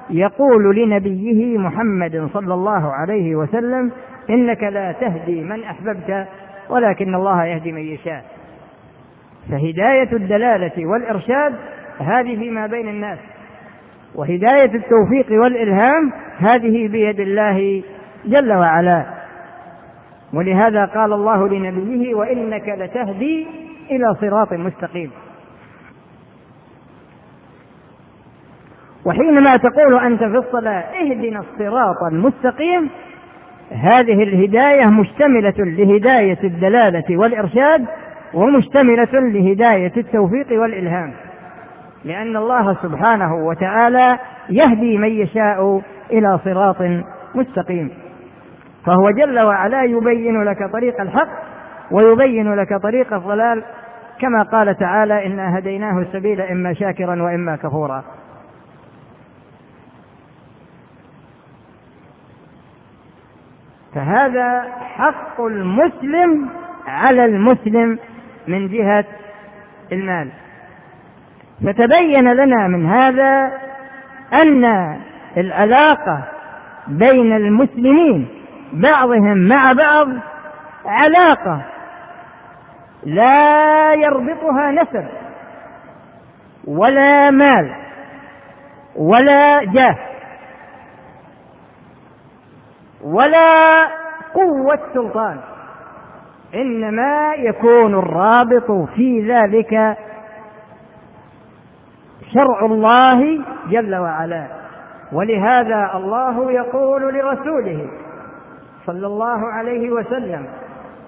يقول لنبيه محمد صلى الله عليه وسلم إنك لا تهدي من أحببت ولكن الله يهدي من يشاء. فهداية الدلالة والإرشاد هذه فيما بين الناس وهداية التوفيق والإلهام هذه بيد الله جل وعلا. ولهذا قال الله لنبيه وإنك لتهدي إلى صراط مستقيم. وحينما تقول أنت في الصلاة اهدنا الصراط المستقيم هذه الهداية مشتملة لهداية الدلالة والإرشاد ومشتملة لهداية التوفيق والإلهام. لأن الله سبحانه وتعالى يهدي من يشاء إلى صراط مستقيم. فهو جل وعلا يبين لك طريق الحق ويبين لك طريق الضلال كما قال تعالى إنا هديناه السبيل إما شاكرا وإما كفورا. فهذا حق المسلم على المسلم من جهة المال. فتبين لنا من هذا أن العلاقة بين المسلمين بعضهم مع بعض علاقة لا يربطها نسب ولا مال ولا جاه. ولا قوة سلطان إنما يكون الرابط في ذلك شرع الله جل وعلا. ولهذا الله يقول لرسوله صلى الله عليه وسلم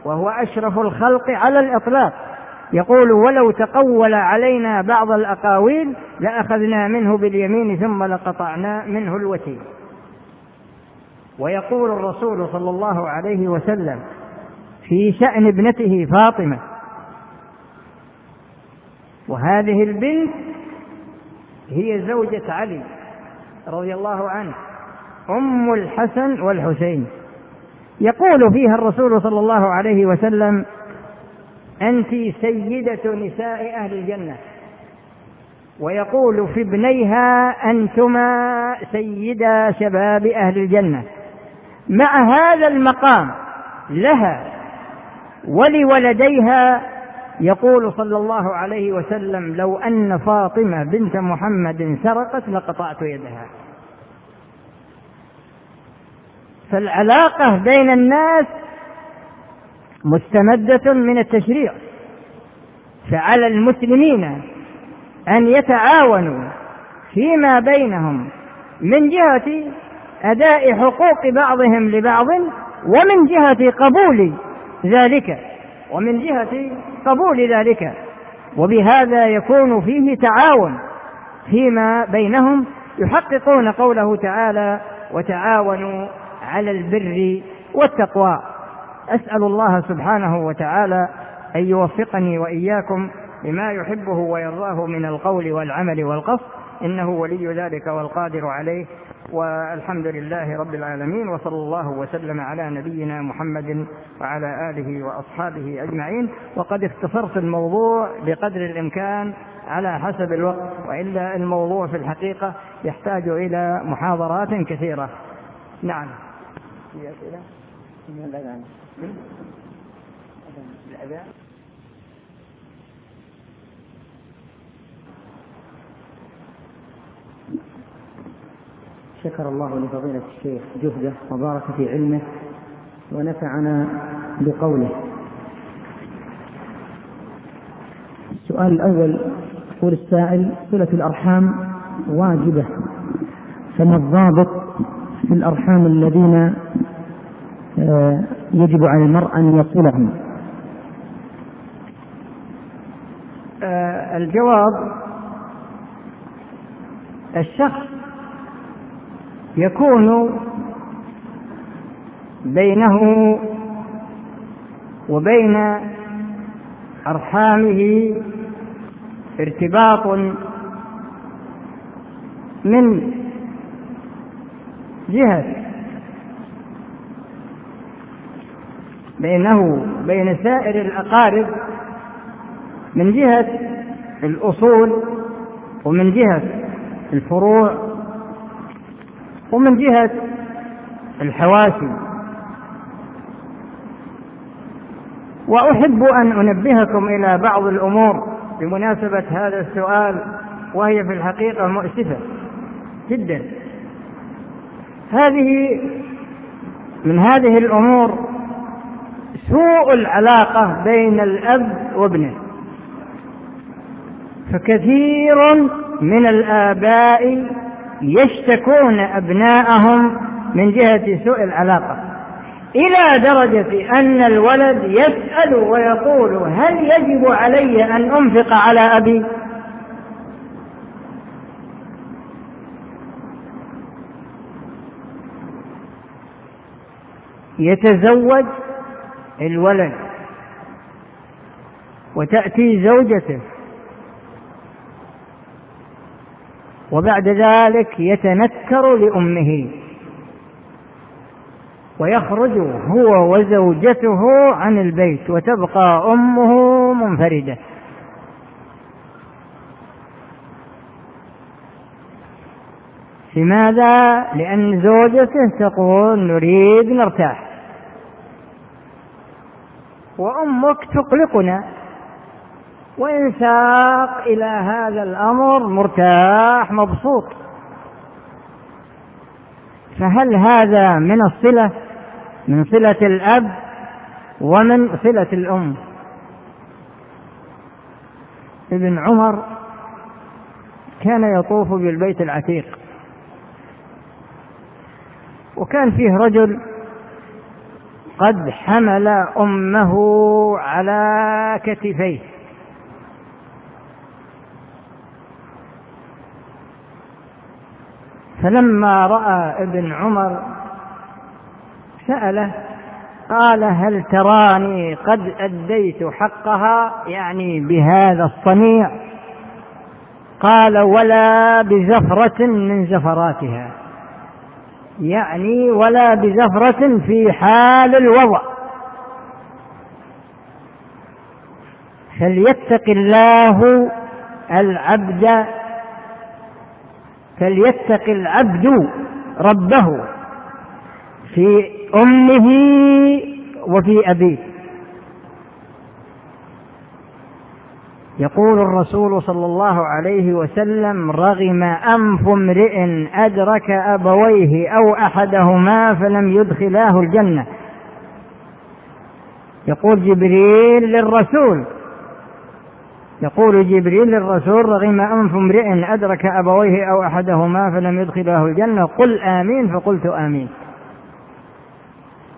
وهو أشرف الخلق على الإطلاق يقول ولو تقول علينا بعض الأقاويل لأخذنا منه باليمين ثم لقطعنا منه الوتين. ويقول الرسول صلى الله عليه وسلم في شأن ابنته فاطمة وهذه البنت هي زوجة علي رضي الله عنه أم الحسن والحسين. يقول فيها الرسول صلى الله عليه وسلم أنت سيدة نساء أهل الجنة. ويقول في ابنيها أنتما سيدا شباب أهل الجنة. مع هذا المقام لها ولولديها يقول صلى الله عليه وسلم لو أن فاطمة بنت محمد سرقت لقطعت يدها. فالعلاقة بين الناس مستمدة من التشريع. فعلى المسلمين أن يتعاونوا فيما بينهم من جهة أداء حقوق بعضهم لبعض ومن جهة قبول ذلك ومن جهة قبول ذلك. وبهذا يكون فيه تعاون فيما بينهم يحققون قوله تعالى وتعاونوا على البر والتقوى أسأل الله سبحانه وتعالى أن يوفقني وإياكم لما يحبه ويرضاه من القول والعمل والقصد. إنه ولي ذلك والقادر عليه. والحمد لله رب العالمين وصلى الله وسلم على نبينا محمد وعلى آله وأصحابه أجمعين. وقد اختصرت الموضوع بقدر الإمكان على حسب الوقت وإلا الموضوع في الحقيقة يحتاج إلى محاضرات كثيرة. نعم. في أسئلة؟ من الأذان شكر الله لفضيلة الشيخ جهده وبارك في علمه ونفعنا بقوله. السؤال الأول يقول السائل صلة الأرحام واجبة فما الضابط في الأرحام الذين آه، يجب على المرء أن يصلهم؟ آه، الجواب الشخص يكون بينه وبين أرحامه ارتباط من جهة بينه بين سائر الأقارب من جهة الأصول ومن جهة الفروع ومن جهة الحواشي وأحب أن أنبهكم إلى بعض الأمور بمناسبة هذا السؤال وهي في الحقيقة مؤسفة جدا. هذه من هذه الأمور سوء العلاقة بين الأب وابنه. فكثير من الآباء يشتكون أبناءهم من جهة سوء العلاقة إلى درجة أن الولد يسأل ويقول هل يجب علي أن أنفق على أبي؟ يتزوج الولد وتأتي زوجته وبعد ذلك يتنكر لأمه. ويخرج هو وزوجته عن البيت وتبقى أمه منفردة. لماذا؟ لأن زوجته تقول نريد نرتاح. وأمك تقلقنا. وإن ساق إلى هذا الأمر مرتاح مبسوط. فهل هذا من الصلة؟ من صلة الأب ومن صلة الأم؟ ابن عمر كان يطوف بالبيت العتيق وكان فيه رجل قد حمل أمه على كتفيه. فلما رأى ابن عمر سأله قال هل تراني قد أديت حقها يعني بهذا الصنيع؟ قال ولا بزفرة من زفراتها. يعني ولا بزفرة في حال الوضع. فليتق الله العبد فليتق العبد ربه في أمه وفي أبيه. يقول الرسول صلى الله عليه وسلم رغم أنف امرئ أدرك أبويه أو أحدهما فلم يدخلاه الجنة. يقول جبريل للرسول يقول جبريل للرسول رغم أنف امرئ أدرك أبويه أو أحدهما فلم يدخلاه الجنة قل آمين فقلت آمين.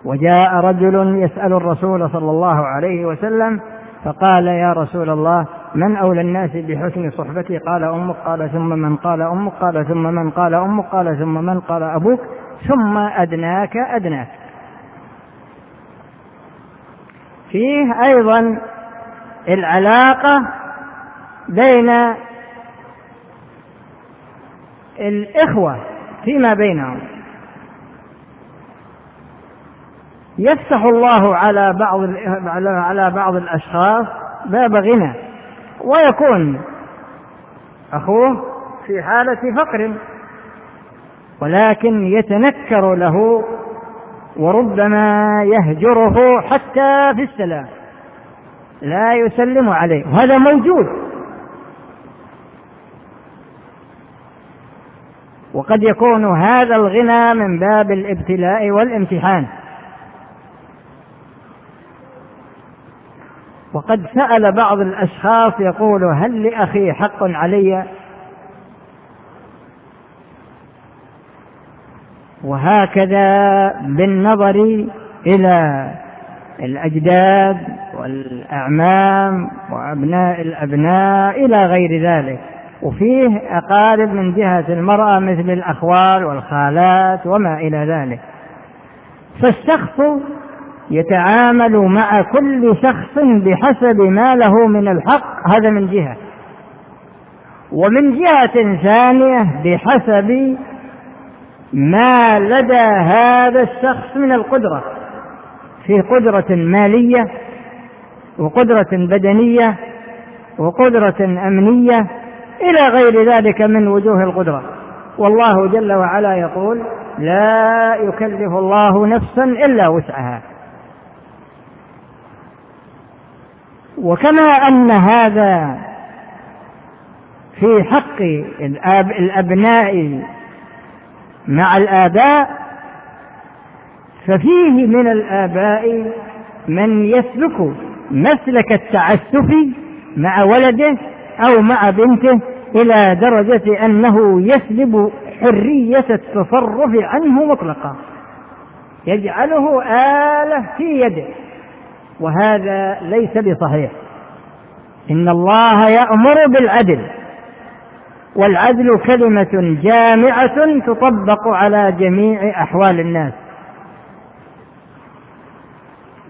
وجاء رجل يسأل الرسول صلى الله عليه وسلم فقال يا رسول الله من أولى الناس بحسن صحبتي؟ قال أمك قال ثم من؟ قال أمك قال ثم من؟ قال أمك قال ثم من؟ قال أبوك ثم أدناك أدناك. فيه أيضا العلاقة بين الإخوة فيما بينهم. يفتح الله على بعض على بعض الأشخاص باب غنى ويكون أخوه في حالة فقر ولكن يتنكر له وربما يهجره حتى في السلام لا يسلم عليه. وهذا موجود. وقد يكون هذا الغنى من باب الابتلاء والامتحان. وقد سأل بعض الأشخاص يقول هل لأخي حق علي؟ وهكذا بالنظر إلى الأجداد والأعمام وأبناء الأبناء إلى غير ذلك. وفيه أقارب من جهة المرأة مثل الأخوال والخالات وما إلى ذلك. فالشخص يتعامل مع كل شخص بحسب ما له من الحق هذا من جهة. ومن جهة ثانية بحسب ما لدى هذا الشخص من القدرة. في قدرة مالية وقدرة بدنية وقدرة أمنية إلى غير ذلك من وجوه القدرة. والله جل وعلا يقول لا يكلف الله نفسا إلا وسعها. وكما أن هذا في حق الأب الأبناء مع الآباء ففيه من الآباء من يسلك مسلك التعسف مع ولده أو مع بنته إلى درجة أنه يسلب حرية التصرف عنه مطلقا. يجعله آلة في يده. وهذا ليس بصحيح. إن الله يأمر بالعدل. والعدل كلمة جامعة تطبق على جميع أحوال الناس.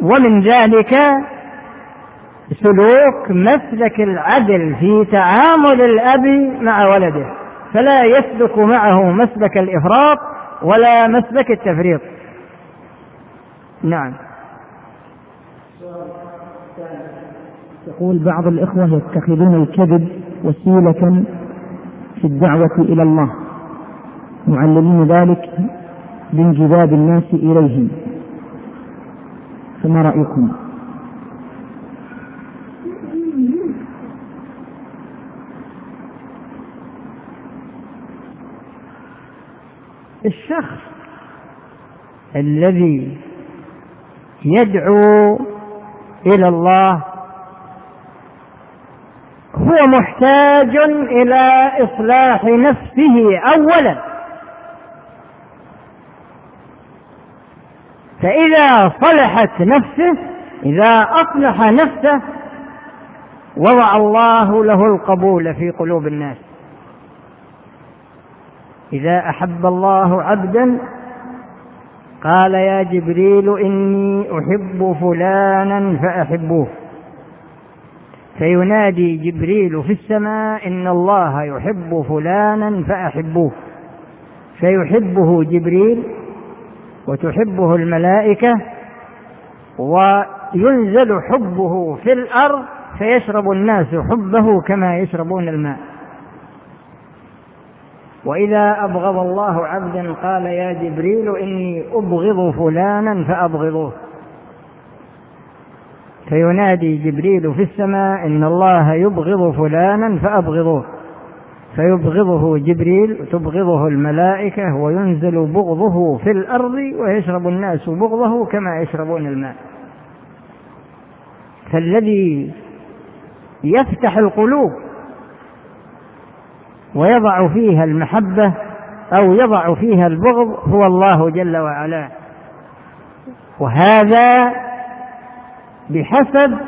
ومن ذلك سلوك مسلك العدل في تعامل الأب مع ولده فلا يسلك معه مسلك الإفراط ولا مسلك التفريط. نعم. يقول بعض الإخوة يتخذون الكذب وسيلة في الدعوة إلى الله معللين ذلك بانجذاب الناس إليهم فما رأيكم؟ الشخص الذي يدعو إلى الله هو محتاج إلى إصلاح نفسه أولا. فإذا صلحت نفسه إذا أصلح نفسه وضع الله له القبول في قلوب الناس. إذا أحب الله عبدا قال يا جبريل إني أحب فلانا فأحبوه. فينادي جبريل في السماء إن الله يحب فلانا فأحبوه. فيحبه جبريل وتحبه الملائكة وينزل حبه في الأرض فيشرب الناس حبه كما يشربون الماء. وإذا أبغض الله عبدا قال يا جبريل إني أبغض فلانا فأبغضوه فينادي جبريل في السماء إن الله يبغض فلانا فأبغضوه فيبغضه جبريل تبغضه الملائكة وينزل بغضه في الأرض ويشرب الناس بغضه كما يشربون الماء. فالذي يفتح القلوب ويضع فيها المحبة أو يضع فيها البغض هو الله جل وعلا. وهذا بحسب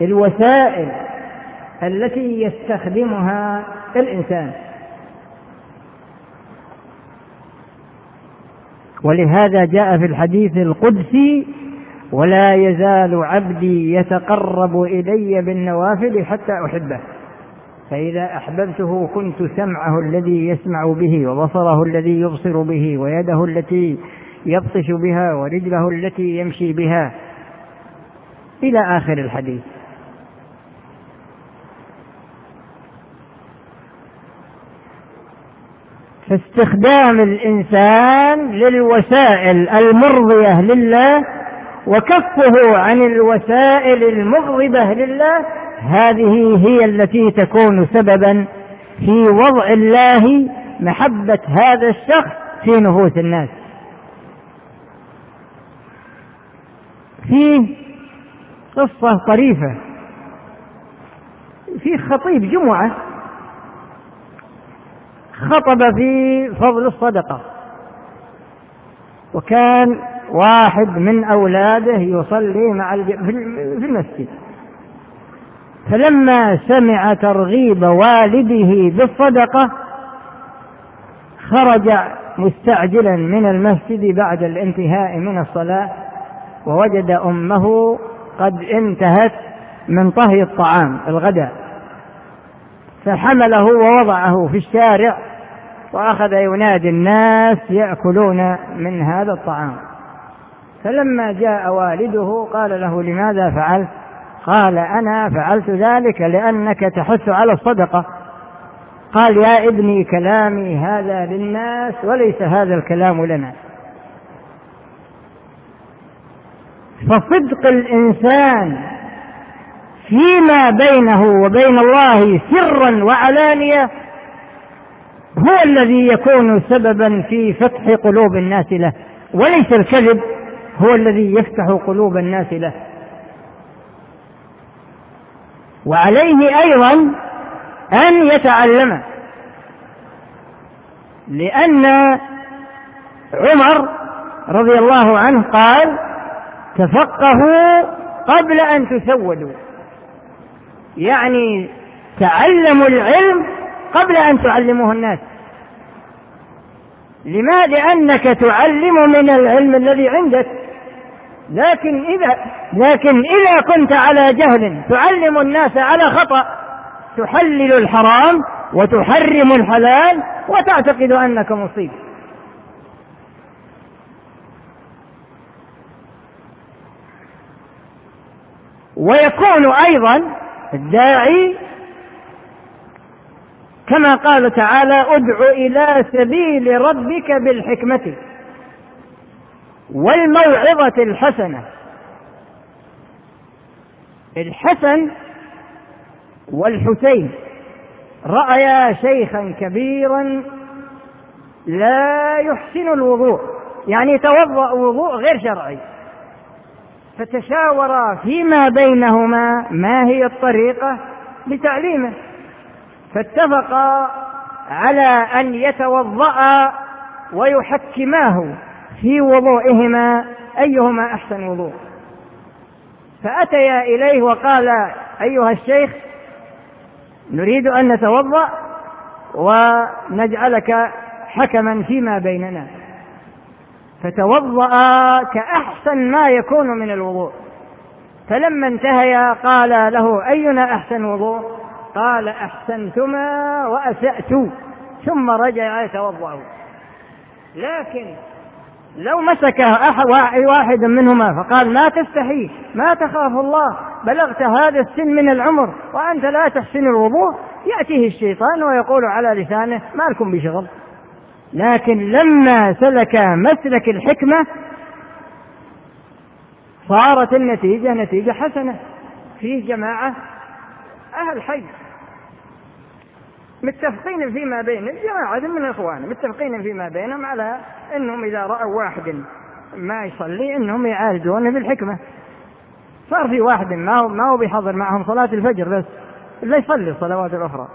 الوسائل التي يستخدمها الإنسان. ولهذا جاء في الحديث القدسي ولا يزال عبدي يتقرب إلي بالنوافل حتى أحبه. فإذا أحببته كنت سمعه الذي يسمع به وبصره الذي يبصر به ويده التي يبطش بها ورجله التي يمشي بها إلى آخر الحديث. فاستخدام الإنسان للوسائل المرضية لله وكفه عن الوسائل المغضبة لله هذه هي التي تكون سببا في وضع الله محبة هذا الشخص في نفوس الناس. فيه قصة طريفة في خطيب جمعة خطب في فضل الصدقة وكان واحد من أولاده يصلي مع في المسجد. فلما سمع ترغيب والده بالصدقة خرج مستعجلا من المسجد بعد الانتهاء من الصلاة ووجد أمه قد انتهت من طهي الطعام الغداء. فحمله ووضعه في الشارع وأخذ ينادي الناس يأكلون من هذا الطعام. فلما جاء والده قال له لماذا فعلت؟ قال أنا فعلت ذلك لأنك تحث على الصدقة. قال يا ابني كلامي هذا للناس وليس هذا الكلام لنا. فصدق الإنسان فيما بينه وبين الله سرا وعلانية هو الذي يكون سببا في فتح قلوب الناس له وليس الكذب هو الذي يفتح قلوب الناس له. وعليه أيضا أن يتعلم لأن عمر رضي الله عنه قال تفقهوا قبل أن تسودوا. يعني تعلموا العلم قبل أن تعلموه الناس. لما لأنك تعلم من العلم الذي عندك. لكن إذا لكن إذا كنت على جهل تعلم الناس على خطأ تحلل الحرام وتحرم الحلال وتعتقد أنك مصيب. ويكون أيضا الداعي كما قال تعالى ادع إلى سبيل ربك بالحكمة والموعظة الحسنة. الحسن والحسين. رأيا شيخا كبيرا لا يحسن الوضوء. يعني يتوضأ وضوء غير شرعي. فتشاورا فيما بينهما ما هي الطريقة لتعليمه فاتفقا على أن يتوضأ ويحكماه. في وضوئهما أيهما أحسن وضوء؟ فأتيا إليه وقال أيها الشيخ نريد أن نتوضأ ونجعلك حكما فيما بيننا. فتوضأ كأحسن ما يكون من الوضوء. فلما انتهيا قال له أينا أحسن وضوء؟ قال أحسنتما وأسأت. ثم رجع يتوضأ. لكن لو مسك واحد منهما فقال ما تستحي ما تخاف الله بلغت هذا السن من العمر وأنت لا تحسن الوضوء يأتيه الشيطان ويقول على لسانه ما لكم بشغل. لكن لما سلك مسلك الحكمة صارت النتيجة نتيجة حسنة فيه جماعة أهل حي. متفقين فيما بين جماعة من الإخوان متفقين فيما بينهم على أنهم إذا رأوا واحد ما يصلي أنهم يعالجونه بالحكمة. صار في واحد ما هو ما هو بيحضر معهم صلاة الفجر بس إلا يصلي الصلوات الأخرى.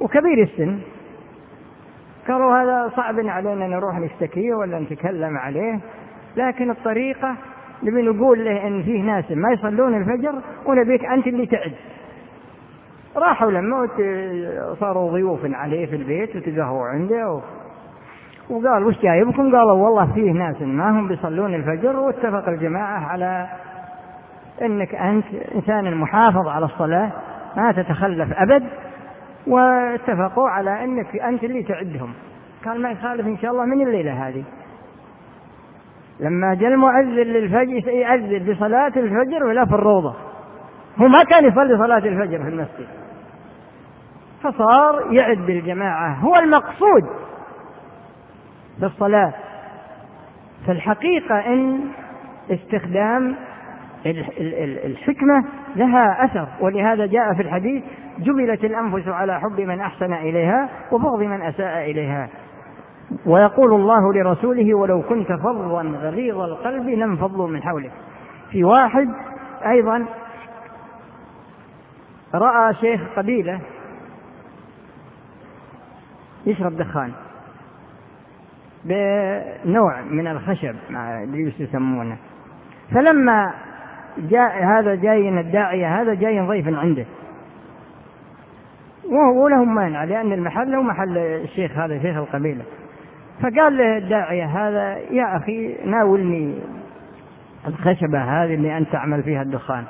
وكبير السن. قالوا هذا صعب علينا نروح نشتكيه ولا نتكلم عليه لكن الطريقة نبي نقول له إن فيه ناس ما يصلون الفجر ونبيك أنت اللي تعد. راحوا لما صاروا ضيوف عليه في البيت وتقهوا عنده. وقال وش جايبكم؟ قالوا والله فيه ناس ما هم بيصلون الفجر واتفق الجماعة على إنك أنت إنسان محافظ على الصلاة ما تتخلف أبد واتفقوا على إنك أنت اللي تعدهم قال ما يخالف إن شاء الله من الليلة هذه لما جاء المؤذن للفجر يأذن لصلاة الفجر ولا في الروضة هو ما كان يصلي صلاة الفجر في المسجد فصار يعد بالجماعة هو المقصود بالصلاة. فالحقيقة إن استخدام الحكمة لها أثر ولهذا جاء في الحديث جبلت الأنفس على حب من أحسن إليها وبغض من أساء إليها. ويقول الله لرسوله ولو كنت فظا غليظ القلب لانفضوا من حولك. في واحد أيضا رأى شيخ قبيلة يشرب دخان. بنوع من الخشب اللي يسمونه. فلما جاء هذا جاي الداعية هذا جاي ضيف عنده. وهو لهم مانع لأن المحل هو محل الشيخ هذا شيخ القبيلة. فقال له الداعية هذا يا أخي ناولني الخشبة هذه اللي أنت تعمل فيها الدخان.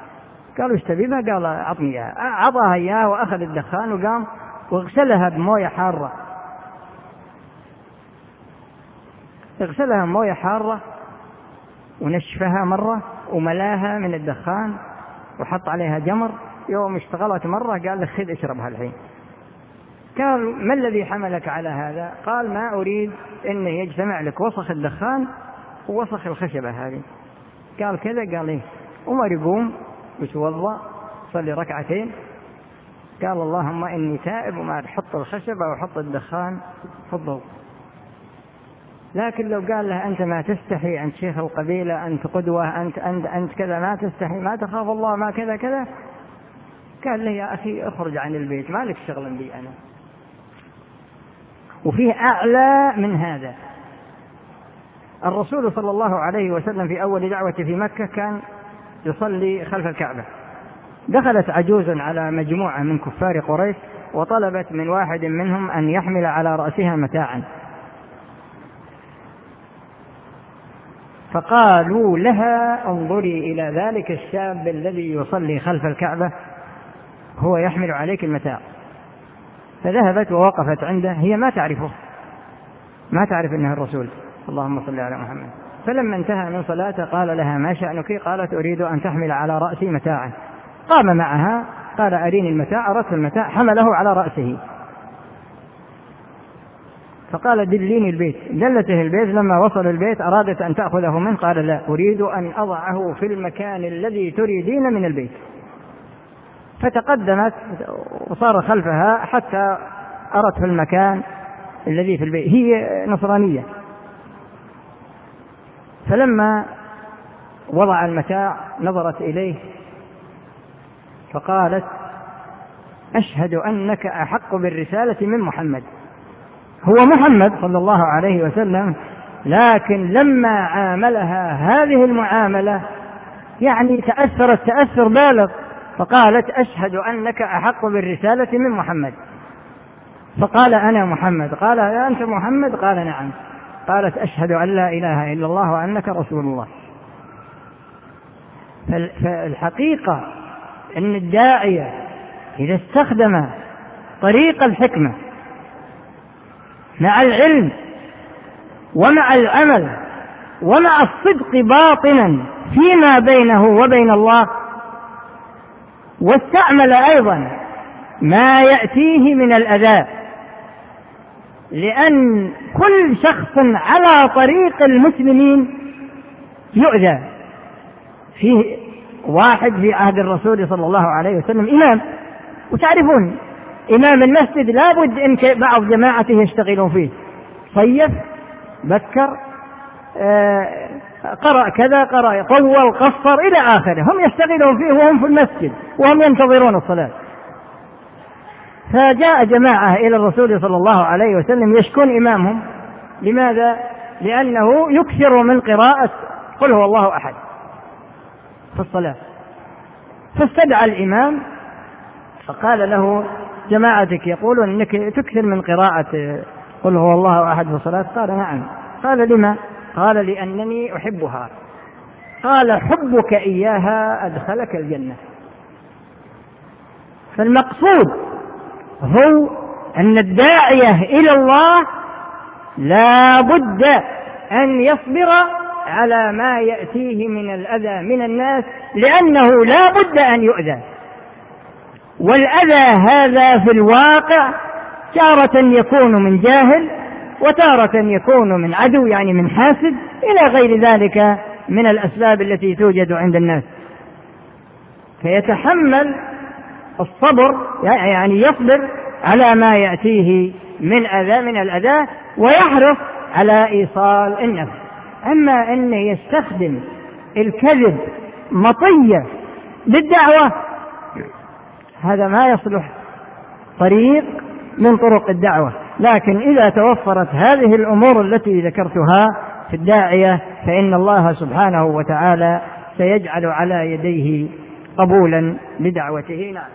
قالوا إيش تبي؟ قال أعطني إياها. أعطاها إياه وأخذ الدخان وقام واغسلها بموية حارة. اغسلها بموية حارة ونشفها مرة وملاها من الدخان وحط عليها جمر. يوم اشتغلت مرة قال له خذ اشربها الحين. قال ما الذي حملك على هذا؟ قال ما أريد أن يجتمع لك وسخ الدخان ووسخ الخشبة هذه. قال كذا؟ قال إيه. عمر يقوم ويتوضأ صلي ركعتين. قال اللهم إني تائب وما تحط الخشبة وحط الدخان في الضوء. لكن لو قال له أنت ما تستحي أنت شيخ القبيلة أنت قدوة أنت أنت أنت كذا ما تستحي ما تخاف الله ما كذا كذا قال له يا أخي اخرج عن البيت ما لك شغل بي أنا. وفيه أعلى من هذا. الرسول صلى الله عليه وسلم في أول دعوته في مكة كان يصلي خلف الكعبة. دخلت عجوز على مجموعة من كفار قريش وطلبت من واحد منهم أن يحمل على رأسها متاعا. فقالوا لها انظري إلى ذلك الشاب الذي يصلي خلف الكعبة هو يحمل عليك المتاع. فذهبت ووقفت عنده هي ما تعرفه ما تعرف إنه الرسول. اللهم صل على محمد. فلما انتهى من صلاته قال لها ما شأنك؟ قالت أريد أن تحمل على رأسي متاعا قام معها قال أريني المتاع أردت المتاع حمله على رأسه. فقال دليني البيت. دلته البيت لما وصل البيت أرادت أن تأخذه منه قال لا أريد أن أضعه في المكان الذي تريدين من البيت. فتقدمت وصار خلفها حتى أرت في المكان الذي في البيت. هي نصرانية. فلما وضع المتاع نظرت إليه فقالت أشهد أنك أحق بالرسالة من محمد. هو محمد صلى الله عليه وسلم لكن لما عاملها هذه المعاملة يعني تأثرت تأثر بالغ فقالت أشهد أنك أحق بالرسالة من محمد. فقال أنا محمد قال أنت محمد؟ قال نعم. قالت أشهد أن لا إله إلا الله وأنك رسول الله. فالحقيقة أن الداعية إذا استخدم طريق الحكمة مع العلم ومع العمل ومع الصدق باطنا فيما بينه وبين الله واستعمل أيضا ما يأتيه من الأذى لأن كل شخص على طريق المسلمين يؤذى. فيه واحد في عهد الرسول صلى الله عليه وسلم إمام وتعرفون إمام المسجد لابد إن بعض جماعته يشتغلون فيه. صيف بكر آه، قرأ كذا قرأ طول قصر إلى آخره. هم يشتغلون فيه وهم في المسجد وهم ينتظرون الصلاة. فجاء جماعة إلى الرسول صلى الله عليه وسلم يشكون إمامهم. لماذا؟ لأنه يكثر من قراءة قل هو الله أحد في الصلاة. فاستدعى الإمام فقال له جماعتك يقولون إنك تكثر من قراءة قل هو الله أحد في الصلاة؟ قال نعم. قال لما؟ قال لأنني أحبها. قال حبك إياها أدخلك الجنة. فالمقصود هو أن الداعية إلى الله لا بد أن يصبر على ما يأتيه من الأذى من الناس لأنه لا بد أن يؤذى. والأذى هذا في الواقع تارة يكون من جاهل وتارة يكون من عدو يعني من حاسد إلى غير ذلك من الأسباب التي توجد عند الناس. فيتحمل الصبر يعني يصبر على ما يأتيه من أذى من الأذى ويحرص على إيصال النفس. أما أن يستخدم الكذب مطية للدعوة هذا ما يصلح طريق من طرق الدعوة. لكن إذا توفرت هذه الأمور التي ذكرتها في الداعية فإن الله سبحانه وتعالى سيجعل على يديه قبولا لدعوته. نعم.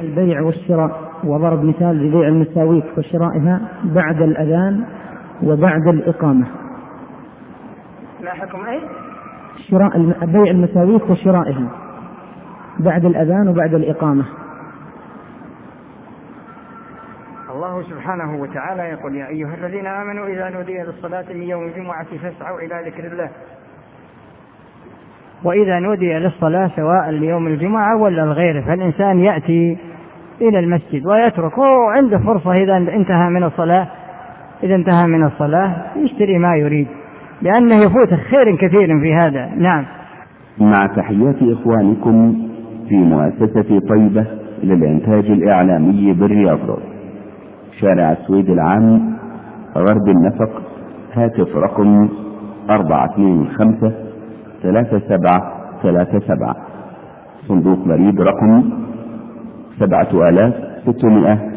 البيع والشراء وضرب مثال لبيع المساويك وشرائها بعد الأذان وبعد الإقامة. ما حكم أي؟ شراء بيع المساويك وشرائها بعد الأذان وبعد الإقامة. الله سبحانه وتعالى يقول يا أيها الذين آمنوا إذا نودي للصلاة من يوم الجمعة فاسعوا إلى ذكر الله. وإذا نودي للصلاة سواء ليوم الجمعة ولا لغيره فالإنسان يأتي إلى المسجد ويترك عنده فرصة إذا انتهى من الصلاة. إذا انتهى من الصلاة يشتري ما يريد. لأنه يفوت خير كثير في هذا. نعم. مع تحيات إخوانكم في مؤسسة طيبة للإنتاج الإعلامي بالرياض شارع السويد العام غرب النفق هاتف رقم أربعة اثنين خمسة ثلاثة سبعة ثلاثة سبعة. صندوق بريد رقم سبعة آلاف ستمائة